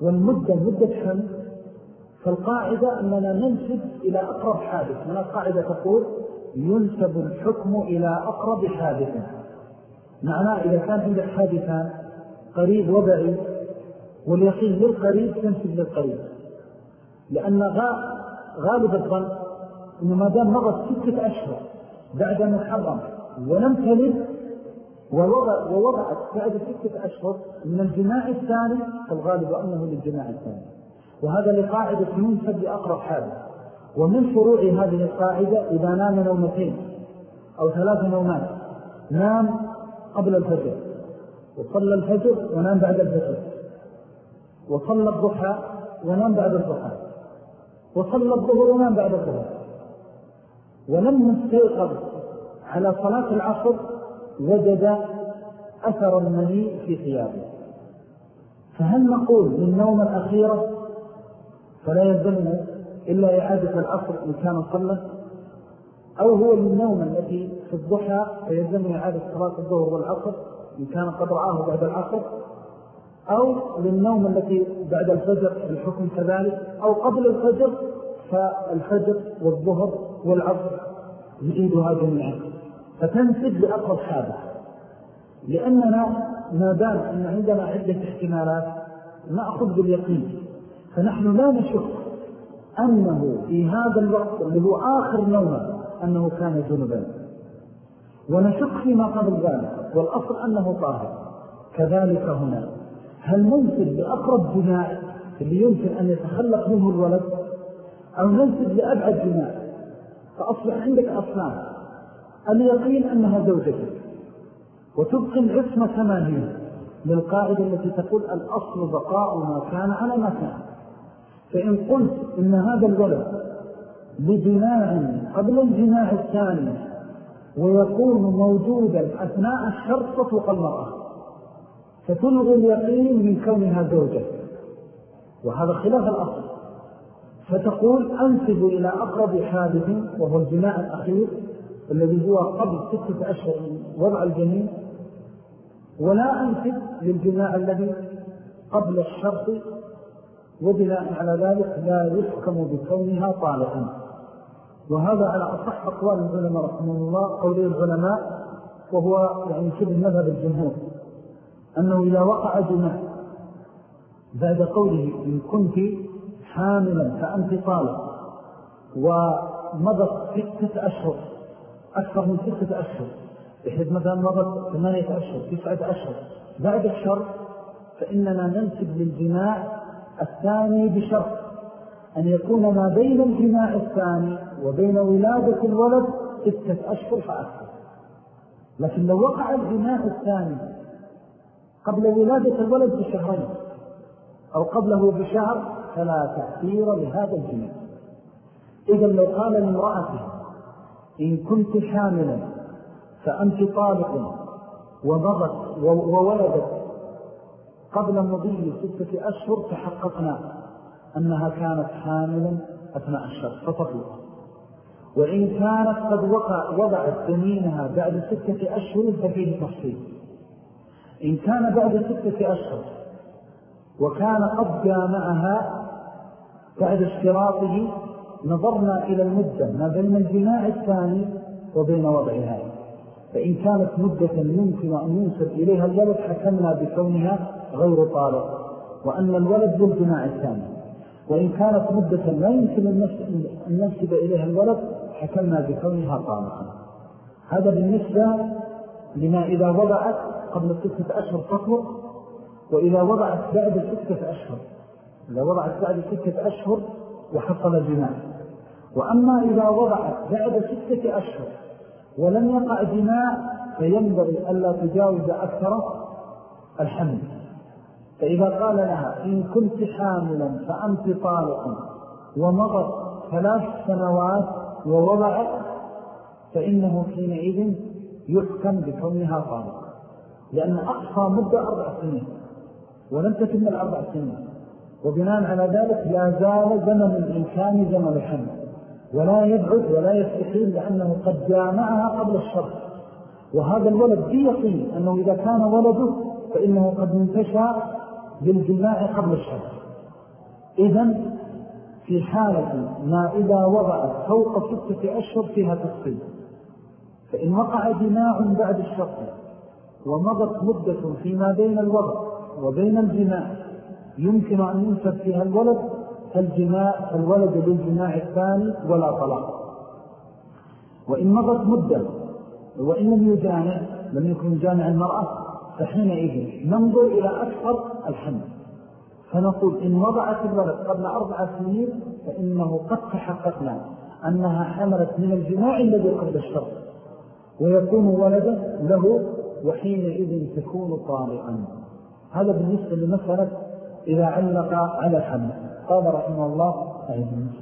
والمدة مدة حمل فالقاعدة أننا ننسب إلى أقرب حادث. من القاعدة تقول ينسب الحكم إلى أقرب حادث. معناه إذا كان عندك حادثان قريب وبعيد واليقين للقريب تنسب للقريب. لأن غالب الظن أنه ما دام مضت ستة أشهر بعد محرم ولم تلد ووضع ووضعت بعد ستة أشهر من الجماع الثاني فالغالب أنه للجماع الثاني. وهذا لقاعدة منسب لأقرب حاله ومن فروع هذه القاعدة إذا نام نومتين أو ثلاث نومات نام قبل الفجر. وصلى الفجر ونام بعد الفجر. وصلى الضحى ونام بعد الضحى. وصلى الظهر ونام بعد الظهر. ولم يستيقظ على صلاة العصر وجد أثر المني في ثيابه. فهل نقول للنوم الأخيرة فلا يلزمه إلا إعادة العصر إن كان صلى؟ أو هو للنوم التي في الضحى فيلزمه إعادة صلاة الظهر والعصر إن كان قد رآه بعد العصر؟ أو للنوم التي بعد الفجر الحكم كذلك أو قبل الفجر فالفجر والظهر والعصر يعيدها جميعا. فتنسب لأقرب حالة لأننا ما دام أن عندنا عدة احتمالات نأخذ باليقين. فنحن لا نشك أنه في هذا الوقت اللي هو آخر نوم أنه كان جنبا. ونشك فيما قبل ذلك والأصل أنه طاهر. كذلك هنا. هل ننسب لأقرب جماع اللي يمكن أن يتخلق منه الولد؟ أو ننسب لأبعد جماع؟ فأصبح عندك أصنام اليقين أنها زوجتك. وتبقي العصمة كما هي للقاعدة التي تقول الأصل بقاء ما كان على ما كان. فإن قلت إن هذا الولد بجماع قبل الجماع الثاني ويكون موجودا أثناء الشرط تطلق المرأة. فتلغي اليقين من كونها زوجة. وهذا خلاف الأصل. فتقول أنسب إلى أقرب حادث وهو الجماع الأخير الذي هو قبل ستة أشهر من وضع الجنين ولا أنسب للجماع الذي قبل الشرط وبناء على ذلك لا يحكم بكونها طالقا وهذا على أصح أقوال العلماء رحمه الله قولي العلماء وهو يعني شبه مذهب الجمهور. أنه إذا وقع جماع بعد قوله إن كنت حاملا فأنت طالق ومضت ستة أشهر أكثر من ستة أشهر بحيث مثلا مضت ثمانية أشهر تسعة أشهر بعد الشر فإننا ننسب للجماع الثاني بشرط أن يكون ما بين الجماع الثاني وبين ولادة الولد ستة أشهر فأكثر. لكن لو وقع الجماع الثاني قبل ولادة الولد بشهرين أو قبله بشهر فلا تأثير لهذا الجماع إذا لو قال لامرأته إن كنت حاملا فأنت طالق ومضت وولدت قبل مضي ستة أشهر تحققنا أنها كانت حاملا أثناء الشهر فتطلق وإن كانت قد وضعت جنينها بعد ستة أشهر ففيه تفصيل. إن كان بعد ستة أشهر وكان قد جامعها بعد اشتراطه نظرنا إلى المدة ما بين الجماع الثاني وبين وضعها. فإن كانت مدة يمكن أن ينسب إليها الولد حكمنا بكونها غير طالق وأن الولد للجماع الثاني. وإن كانت مدة لا يمكن أن ننسب إليها الولد حكمنا بكونها طالقا هذا بالنسبة لما إذا وضعت قبل ستة أشهر تطلق وإذا وضعت بعد ستة أشهر إذا وضعت بعد ستة أشهر وحصل الجماع وأما إذا وضعت بعد ستة أشهر ولم يقع جماع فينبغي ألا تجاوز أكثر الحمل. فإذا قال لها إن كنت حاملا فأنت طالق ومضت ثلاث سنوات ووضعت فإنه حينئذ يحكم بكونها طالق. لأن أقصى مدة أربع سنين ولم تتم الأربع سنين. وبناء على ذلك لا زال زمن الإنسان زمن الحمل ولا يبعد ولا يستحيل لأنه قد جامعها قبل الشر. وهذا الولد بيقين أنه إذا كان ولده فإنه قد انتشى بالجماع قبل الشر. إذن في حالة ما إذا وضعت فوق ستة أشهر فيها تفصيل فإن وقع جماع بعد الشر. ومضت مدة فيما بين الوضع وبين الجماع. يمكن أن ينسب فيها الولد فالجماع فالولد للجماع الثاني ولا طلاق. وإن مضت مدة وإن لم يجامع لم يكن جامع المرأة فحينئذ ننظر إلى أكثر الحمل. فنقول إن وضعت الولد قبل أربع سنين فإنه قد تحققنا أنها حملت من الجماع الذي قبل الشر ويكون ولدا له وحينئذ تكون طالقا هذا بالنسبة لمسألة إذا علق على الحمل. قال رحمه الله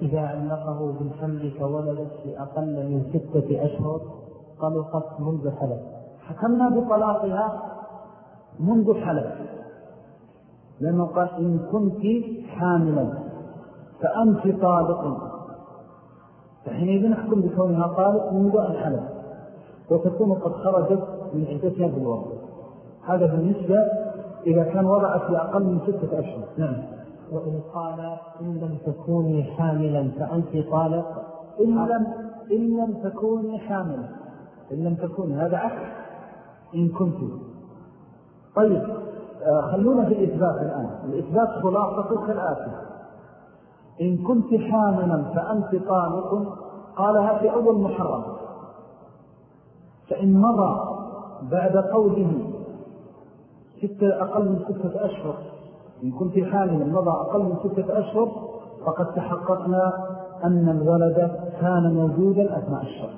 إذا علقه بالحمل فولدت في أقل من ستة أشهر طلقت منذ حلف حكمنا بطلاقها منذ حلف لأنه قال إن كنت حاملا فأنت طالق. فحينئذ نحكم بكونها طالق منذ الحلف وتكون قد خرجت من عدتها بالوضع هذا بالنسبة إذا كان وضع في أقل من ستة أشهر. نعم. وإن قال إن لم تكوني حاملا فأنت طالق. إن لم, إن لم تكوني حاملا. إن لم تكوني هذا عكس. إن كنت. طيب آه، خلونا في الإثبات الآن. الإثبات خلاصة كالآتي. إن كنت حاملا فأنت طالق قالها في أول محرم. فإن مضى بعد قوله ستة أقل من ستة أشهر إن كنت حاملا مضى أقل من ستة أشهر فقد تحققنا أن الولد كان موجودا أثناء الشهر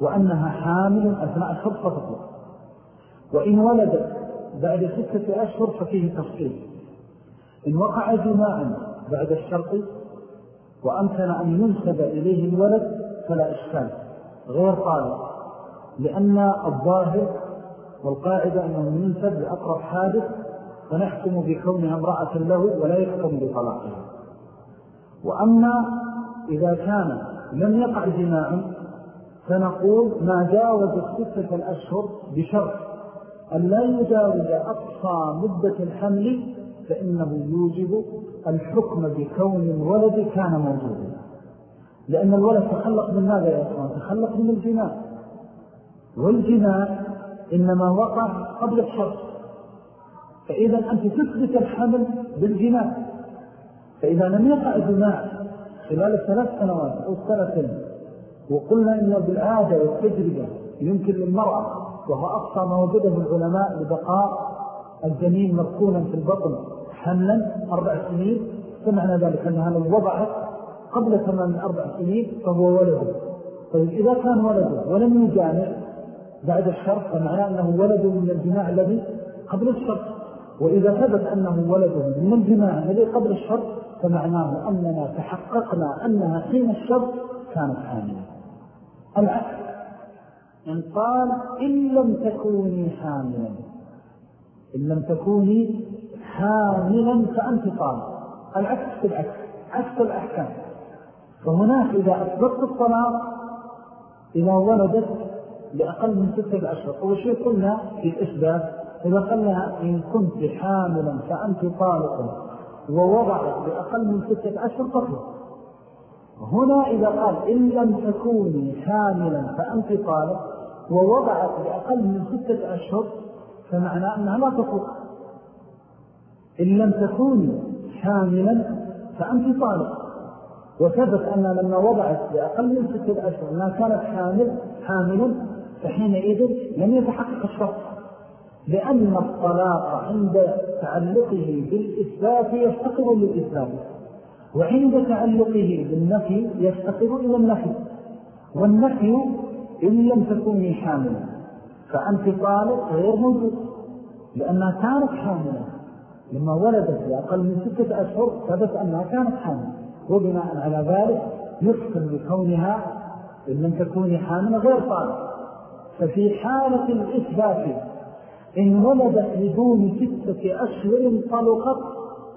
وأنها حامل أثناء الشهر فتطلق وإن ولدت بعد ستة أشهر ففيه تفصيل. إن وقع جماعا بعد الشرط وأمكن أن ينسب إليه الولد فلا إشكال. غير طالب لأن الظاهر والقاعدة أنه ينسب لأقرب حادث فنحكم بكونها امرأة له ولا يحكم بطلاقها. وأما إذا كان لم يقع جماع فنقول ما جاوز الستة الأشهر بشرط أن لا يجاوز أقصى مدة الحمل فإنه يوجب الحكم بكون الولد كان موجودا. لأن الولد تخلق من ماذا يا أخوان؟ تخلق من الجماع والجماع إنما وقع قبل الشرط فإذا أنت تثبت الحمل بالجماع فإذا لم يقع جماع خلال ثلاث سنوات أو سنتين وقلنا إنه بالعادة والتجربة يمكن للمرأة وهو أقصى ما وجده العلماء لبقاء الجنين مركونا في البطن حملا أربع سنين سمعنا ذلك أنها لو وضعت قبل ثمان أربع سنين فهو ولده. طيب إذا كان ولده ولم يجامع بعد الشرط فمعناه أنه ولد من الجماع الذي قبل الشرط. وإذا ثبت أنه ولده من الجماع الذي قبل الشرط فمعناه أننا تحققنا أنها حين الشرط كانت حاملة. العكس. إن قال إن لم تكوني حاملا إن لم تكوني حاملا فأنت طالب. العكس في العكس عكس الأحكام. فهناك إذا أثبت الطلاق إذا ولدت لأقل من ستة أشهر أول شيء قلنا في الإثبات إذا قلنا إن كنت حاملا فأنت طالق ووضعت لأقل من ستة أشهر تطلق هنا إذا قال إن لم تكوني حاملا فأنت طالق ووضعت لأقل من ستة أشهر فمعنى أنها لا تطلق إن لم تكوني حاملا فأنت طالق. وثبت أن لما وضعت لأقل من ستة أشهر أنها كانت حامل حاملا فحينئذ لم يتحقق الشرط لأن الطلاق عند تعلقه بالإثبات يفتقر للإثبات وعند تعلقه بالنفي يفتقر إلى النفي والنفي إن لم تكوني حاملا فأنت طالق غير موجود لأنها كانت حاملا لما ولدت لأقل من ستة أشهر ثبت أنها كانت حاملا وبناء على ذلك يفصل بكونها إن لم تكوني حاملا غير طالق ففي حالة الإثبات إن ولدت بدون ستة أشهر طلقت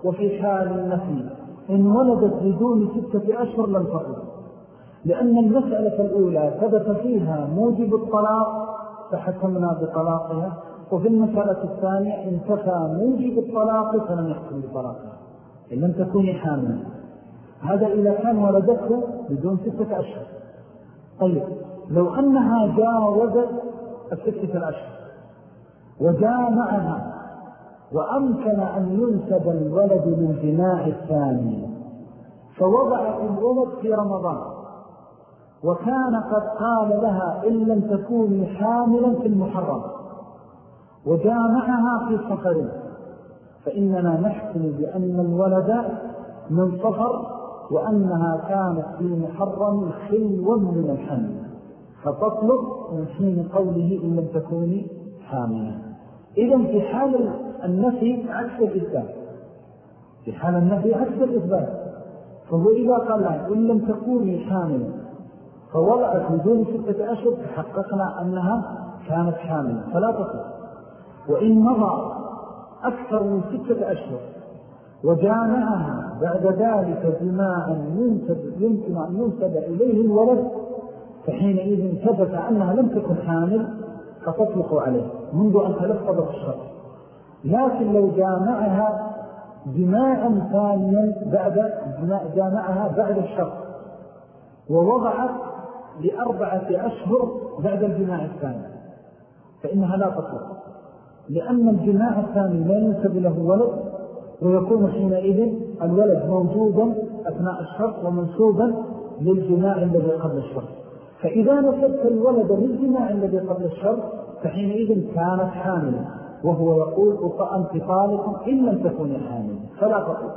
وفي حال النفي إن ولدت بدون ستة أشهر لم تطلق لأن المسألة الأولى ثبت فيها موجب الطلاق فحكمنا بطلاقها وفي المسألة الثانية انتفى موجب الطلاق فلم يحكم بطلاقها. إن لم تكوني حاملا هذا إذا كان ولدته بدون ستة أشهر. طيب. لو أنها جاوزت الستة الأشهر وجاء معها وأمكن أن ينسب الولد للجماع الثاني فوضعت الولد في رمضان وكان قد قال لها إن لم تكوني حاملا في المحرم وجامعها في سفر فإننا نحكم بأن الولد من سفر وأنها كانت في محرم خلوا من الحمل. فتطلق من حين قوله إن لم تكوني حاملا. إذن في حال النفي عكس الإثبات. في حال النفي عكس الإثبات. فهو إذا قال لها إن لم تكوني حاملا فوضعت بدون ستة أشهر تحققنا أنها كانت حاملا فلا تطلق وإن مضى أكثر من ستة أشهر وجامعها بعد ذلك يمكن أن ينسب إليه الولد فحينئذ ثبت أنها لم تكن حامل فتطلق عليه منذ أن تلفظ الشر لكن لو جامعها جماعا ثانيا بعد جامعها بعد الشر ووضعت لأربعة أشهر بعد الجماع الثاني فإنها لا تطلق. لأن الجماع الثاني لا ينسب له ولد ويكون حينئذ الولد موجودا أثناء الشرط ومنسوبا للجماع الذي قبل الشرط فإذا نسبت الولد للجماع الذي قبل الشرط فحينئذ كانت حاملا وهو يقول أنت طالق إن لم تكون حاملا فلا تقول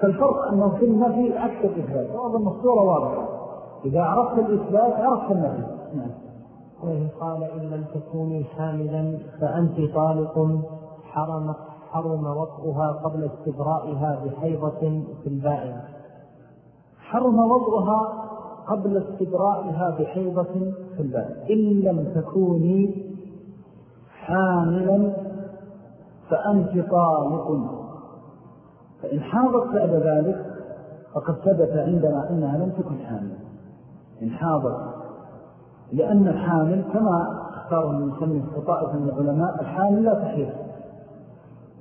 فالفرق أنه في النفي عكس الإثبات وهذا الصورة واضحة إذا عرفت الإثبات عرفت النفي. نعم. وإن قال إن لم تكوني حاملا فأنت طالق. حرم حرم وضعها قبل استبرائها بحيضة في البائن حرم وضعها قبل استبرائها بحيضة في البائن إن لم تكوني حاملا فأنت طالق فإن حاضت بعد ذلك فقد ثبت عندنا أنها لم تكن حاملا إن حاضت لأن الحامل كما اختار المسلم في طائفة من العلماء الحامل لا تحيض.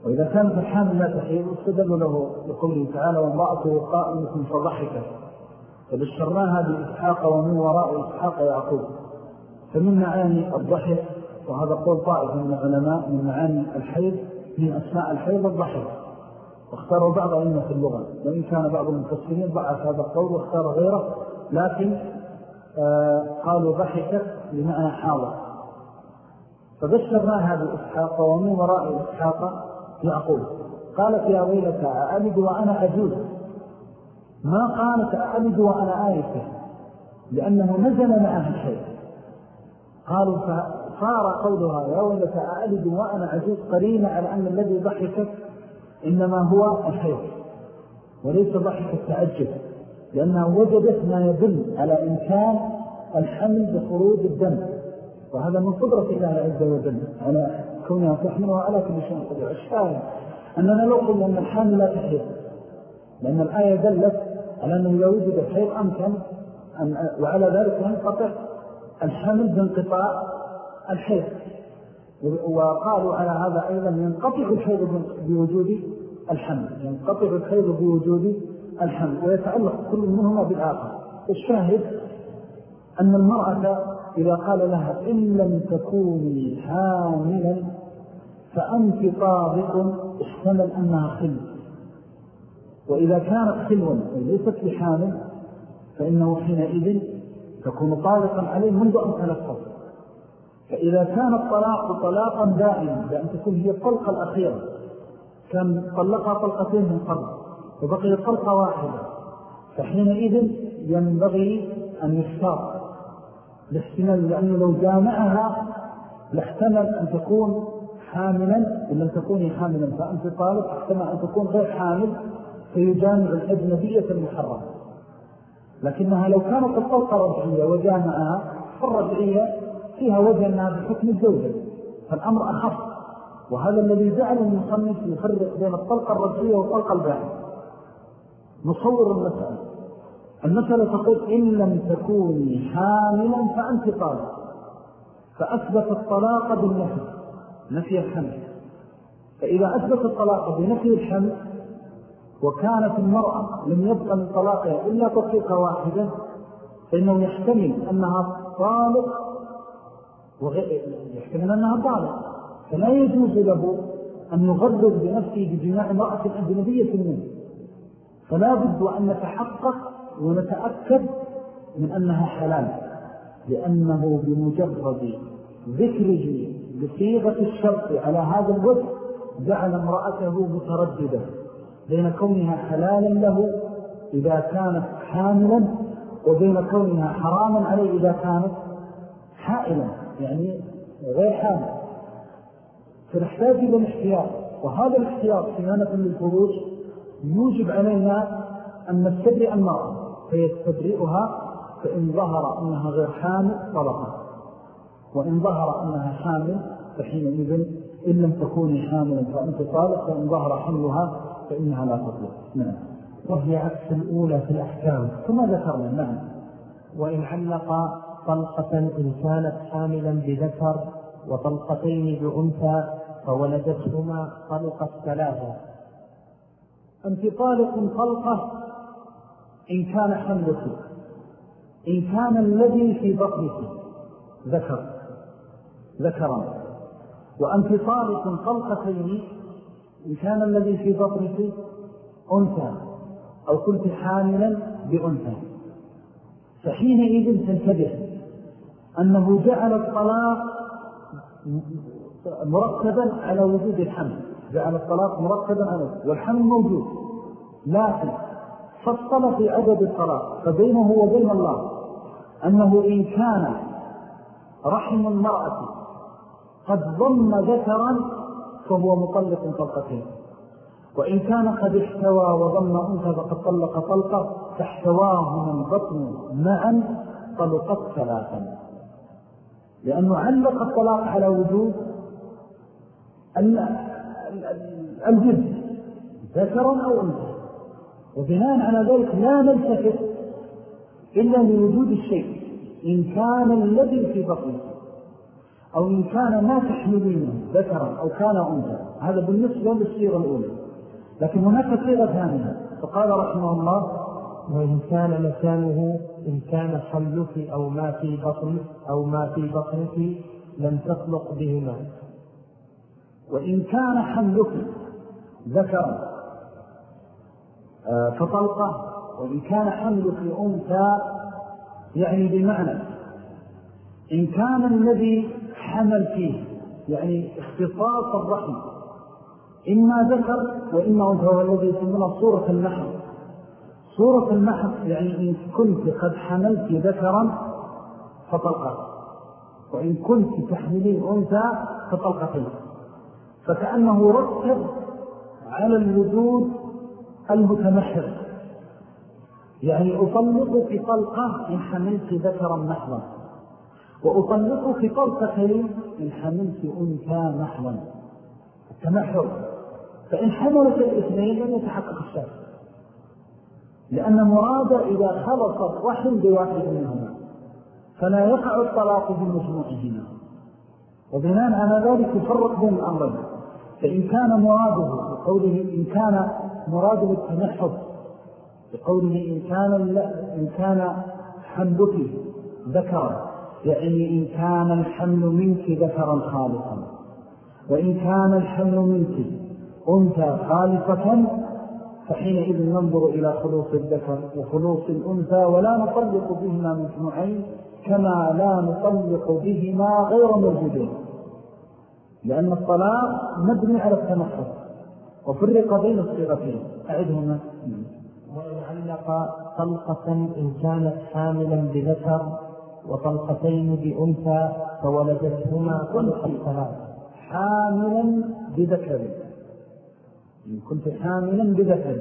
وإذا كانت الحامل لا تحيض استدل له لقوله تعالى وامرأته قائمة فضحكت فبشرناها بإسحاق ومن وراء إسحاق يعقوب. فمن معاني الضحك وهذا قول طائف من العلماء من معاني الحيض من أسماء الحيض الضحك واختاروا بعض أئمة اللغة. وإن كان بعض المفسرين ضعف هذا القول واختار غيره. لكن آه قالوا ضحكت بمعنى حاضر. فبشرناها بإسحاق ومن وراء إسحاق يعقوب. قالت يا ويلة أعلد وأنا أجوز. ما قالت أعلد وأنا آيسة لأنه نزل معها شيء. قالوا فصار قولها يا ويلة أعلد وأنا عجوز قرينة على أن الذي ضحكت إنما هو الخير. وليس ضحك التعجب لأنها وجدت ما يدل على إمكان الحمل بخروج الدم. وهذا من قدرة الله عز وجل على كونها تحمل وعلى كل شيء قدر الشاهد أننا لو قلنا أن الحامل لا تحيط لأن الآية دلت على أنه لو وجد الحيض أمكن وعلى ذلك ينقطع الحمل بانقطاع الحيض. وقالوا على هذا أيضا ينقطع الحيض بوجود الحمل. ينقطع الحيض بوجود الحمل. ويتعلق كل منهما بالآخر. الشاهد أن المرأة إذا قال لها إن لم تكوني حاملا فأنت طابق احتمل أنها خل وإذا كانت خلوا وليست بحامل فإنه حينئذ تكون طالقا عليه منذ أن تلفظ فإذا كان الطلاق طلاقا دائما بأن تكون هي الطلقة الأخيرة. كان طلقها طلقتين من قبل وبقي طلقة واحدة. فحينئذ ينبغي أن يشتاط الاحتمال لأنه لو جامعها لاحتمل أن تكون حاملا إن لم تكوني حاملا فأنت طالب احتمل أن تكون غير حامل. فيجامع الأجنبية المحرمة لكنها لو كانت الطلقة رجعية وجامعها فالرجعية فيها وجه أنها بحكم الزوجة فالأمر أخف. وهذا الذي جعل المصنف يفرق بين الطلقة الرجعية والطلقة الباعية نصور المسألة. المسألة تقول إن لم تكوني حاملا فأنت طالب فأثبت الطلاق بالنفي نفي الحمل. فإذا أثبت الطلاق بنفي الحمل وكانت المرأة لم يبقى من طلاقها إلا تطليقة واحدة فإنه يحتمل أنها طالق يحتمل أنها طالق. فلا يجوز له أن يغرر بنفسه بجماع امرأة أجنبية منه. فلا بد أن نتحقق ونتأكد من أنها حلال لأنه بمجرد ذكره بصيغة الشرط على هذا الوجه جعل امرأته مترددة. بين كونها حلالا له إذا كانت حاملا وبين كونها حراما عليه إذا كانت حائلا يعني غير حامل. فنحتاج إلى الاحتياط وهذا الاحتياط صيانة للفروج يوجب علينا أن نستبرئ المرأة فيستبرئها فإن ظهر أنها غير حامل طلقها وإن ظهر أنها حامل فحينئذ إن لم تكوني حاملا فأنت طالق وإن ظهر حملها فإنها لا تطلق. نعم. وهي عكس الأولى في الأحكام. كما ذكرنا نعم. وإن علق طلقة إن كانت حاملا بذكر وطلقتين بأنثى فولدتهما طلقت ثلاثة. أنت طالق طلقة إن كان حملك. إن كان الذي في بطنك. ذكر. ذكرا وأنت طالق طلقتين إن كان الذي في بطنك أنثى أو كنت حاملا بأنثى. فحينئذ تنتبه أنه جعل الطلاق مرتبا على وجود الحمل. جعل الطلاق مرتبا على والحمل موجود. لكن فصل في عدد الطلاق. فبينه وبين الله أنه إن كان رحم المرأة قد ضم ذكرا فهو مطلق طلقتين وإن كان قد احتوى وضم أنثى فقد طلق طلقة فاحتواهما البطن معا طلقت ثلاثا. لأنه علق الطلاق على وجود الجد ذكرا أو أنثى. وبناء على ذلك لا نلتفت إلا لوجود الشيء إن كان الذي في بطنه. أو إن كان ما تحملينه ذكرا أو كان أنثى. هذا بالنسبة للصيغة الأولى. لكن هناك صيغة ثانية. فقال رحمه الله وإن كان مكانه إن كان حملك أو ما في بطنك أو ما في بطنك لم تطلق بهما. وإن كان حملك ذكرا آه، فطلقه. وإن كان حملك أنثى يعني بمعنى إن كان الذي حمل فيه يعني اختصاص الرحم. إما ذكر وإما أنثى الذي يسمونه صورة النحر صورة النحر يعني إن كنت قد حملت ذكرا فطلقة. وإن كنت تحملين أنثى فطلقتين. فكأنه رتب على الوجود المتمحر يعني أطلقك طلقة إن حملت ذكرا محضا. وأطلقك طلقتين إن حملت أنثى محضا التمحر فإن حملت الاثنين لن يتحقق الشرط لأن مراد إذا خلص الرحم بواحد منهما فلا يقع الطلاق بمجموعهما وبناء على ذلك يفرق بين الأمرين. فإن كان مراده بقوله إن كان مراده التنحب بقوله إن كان, إن كان حملك ذكرا يعني إن كان الحمل منك ذكرا خالصا وإن كان الحمل منك أنثى خالصة فحينئذ ننظر إلى خلوص الذكر وخلوص الأنثى ولا نطلق بهما مجموعين كما لا نطلق بهما غير موجودين. لأن الطلاق مبني على التنفس وفرق بين الصيغتين. أعدهما. وإن علق طلقة إن كانت حاملا بذكر وطلقتين بأنثى فولدتهما طلقة ثلاث حاملا بذكر. إن كنت حاملا بذكر.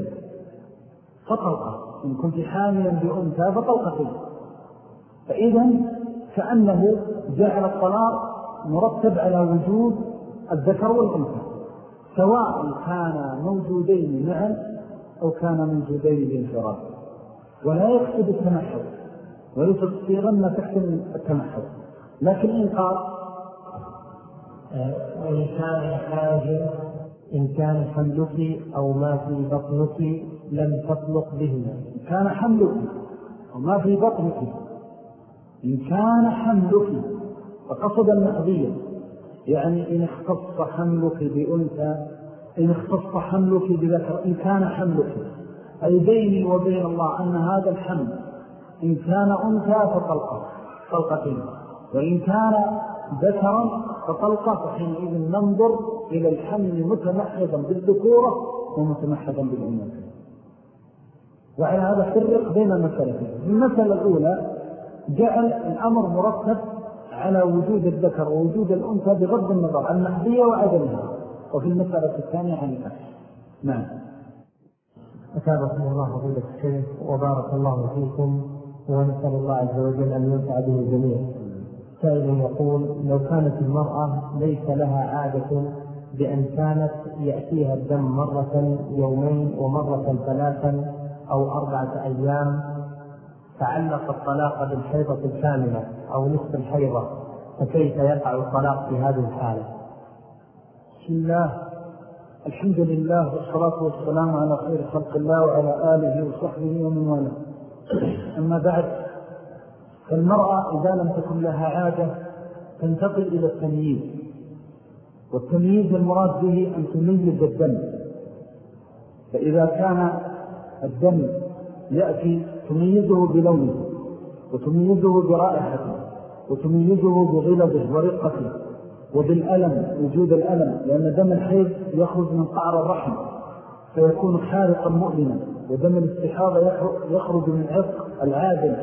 فطلقة. إن كنت حاملا بأنثى فطلقتين فإذا كأنه جعل الطلاق مرتب على وجود الذكر والأنثى. سواء كان موجودين معا أو كان موجودين بانفراد ولا يقصد التمحض. ما تحتم التمحض. لكن إن قال وإن كان حاجة إن كان حملك أو ما في بطنك لم تطلق بهما كان حملك أو ما في بطنك. إن كان حملك فقصد النقضية يعني إن اختص حملك بأنثى إن اختص حملك بذكر إن كان حملك. أي بيني وبين الله أن هذا الحمل إن كان أنثى فطلقة طلقتين. وإن كان ذكرا فطلقة فحينئذ ننظر إلى الحمل متمحضا بالذكورة ومتمحضا بالأنثى. وعلى هذا فرق بين المسألتين. المسألة الأولى جعل الأمر مرتب على وجود الذكر ووجود الأنثى بغض النظر عن المحضية وعدمها. وفي المسألة الثانية عن الأكس نعم. أتابكم الله فضيلة الشيخ وبارك الله فيكم. ونسأل الله عز وجل أن ينفع به الجميع. سائل يقول لو كانت المرأة ليس لها عادة بأن كانت يأتيها الدم مرة يومين ومرة ثلاثا أو أربعة أيام تعلق الطلاق بالحيضة الكاملة أو نصف الحيضة فكيف يقع الطلاق في هذه الحالة؟ بسم الله. الحمد لله والصلاة والسلام على خير خلق الله وعلى آله وصحبه ومن والاه. أما بعد فالمرأة إذا لم تكن لها عادة تنتقل إلى التمييز. والتمييز المراد به أن تميز الدم فإذا كان الدم يأتي تميزه بلونه وتميزه برائحته وتميزه بغلبه ورقته وبالألم وجود الألم لأن دم الحيض يخرج من قعر الرحم فيكون حارقا مؤلما. ودم الاستحاضة يخرج من عرق العادل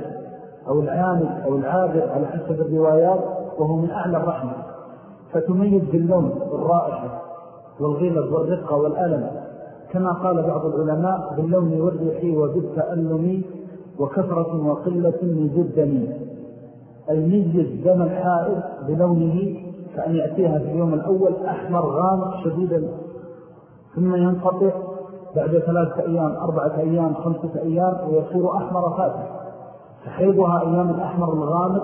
أو العامل أو العابر على حسب الروايات وهو من أعلى الرحم فتميز باللون والرائحة والغلب والرقة والألم. كما قال بعض العلماء باللون والريح وبالتألم وكثرة وقلة لجدني أي ميز دم الحائر بلونه كأن يأتيها في اليوم الأول أحمر غامق شديدا ثم ينقطع بعد ثلاثة أيام أربعة أيام خمسة أيام ويصير أحمر فاتح. فحيضها أيام الأحمر الغامق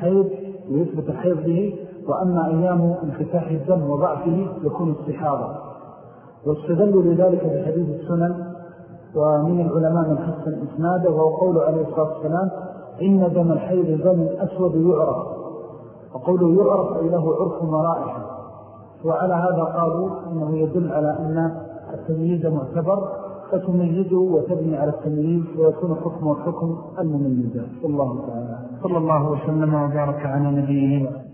حيض ويثبت حيض به وأما أيام انفتاح الدم وضعفه يكون استحاضة. واستدلوا لذلك بحديث السنن ومن العلماء من حسن إسناده وهو قول عليه الصلاة والسلام إن دم الحيض دم أسود يعرف. وقوله يعرف أي له عرف ورائحة. وعلى هذا قالوا إنه يدل على أن التمييز معتبر فتميزه وتبني على التمييز ويكون حكمه حكم المميزات. الله تعالى. صلى الله وسلم وبارك على نبيه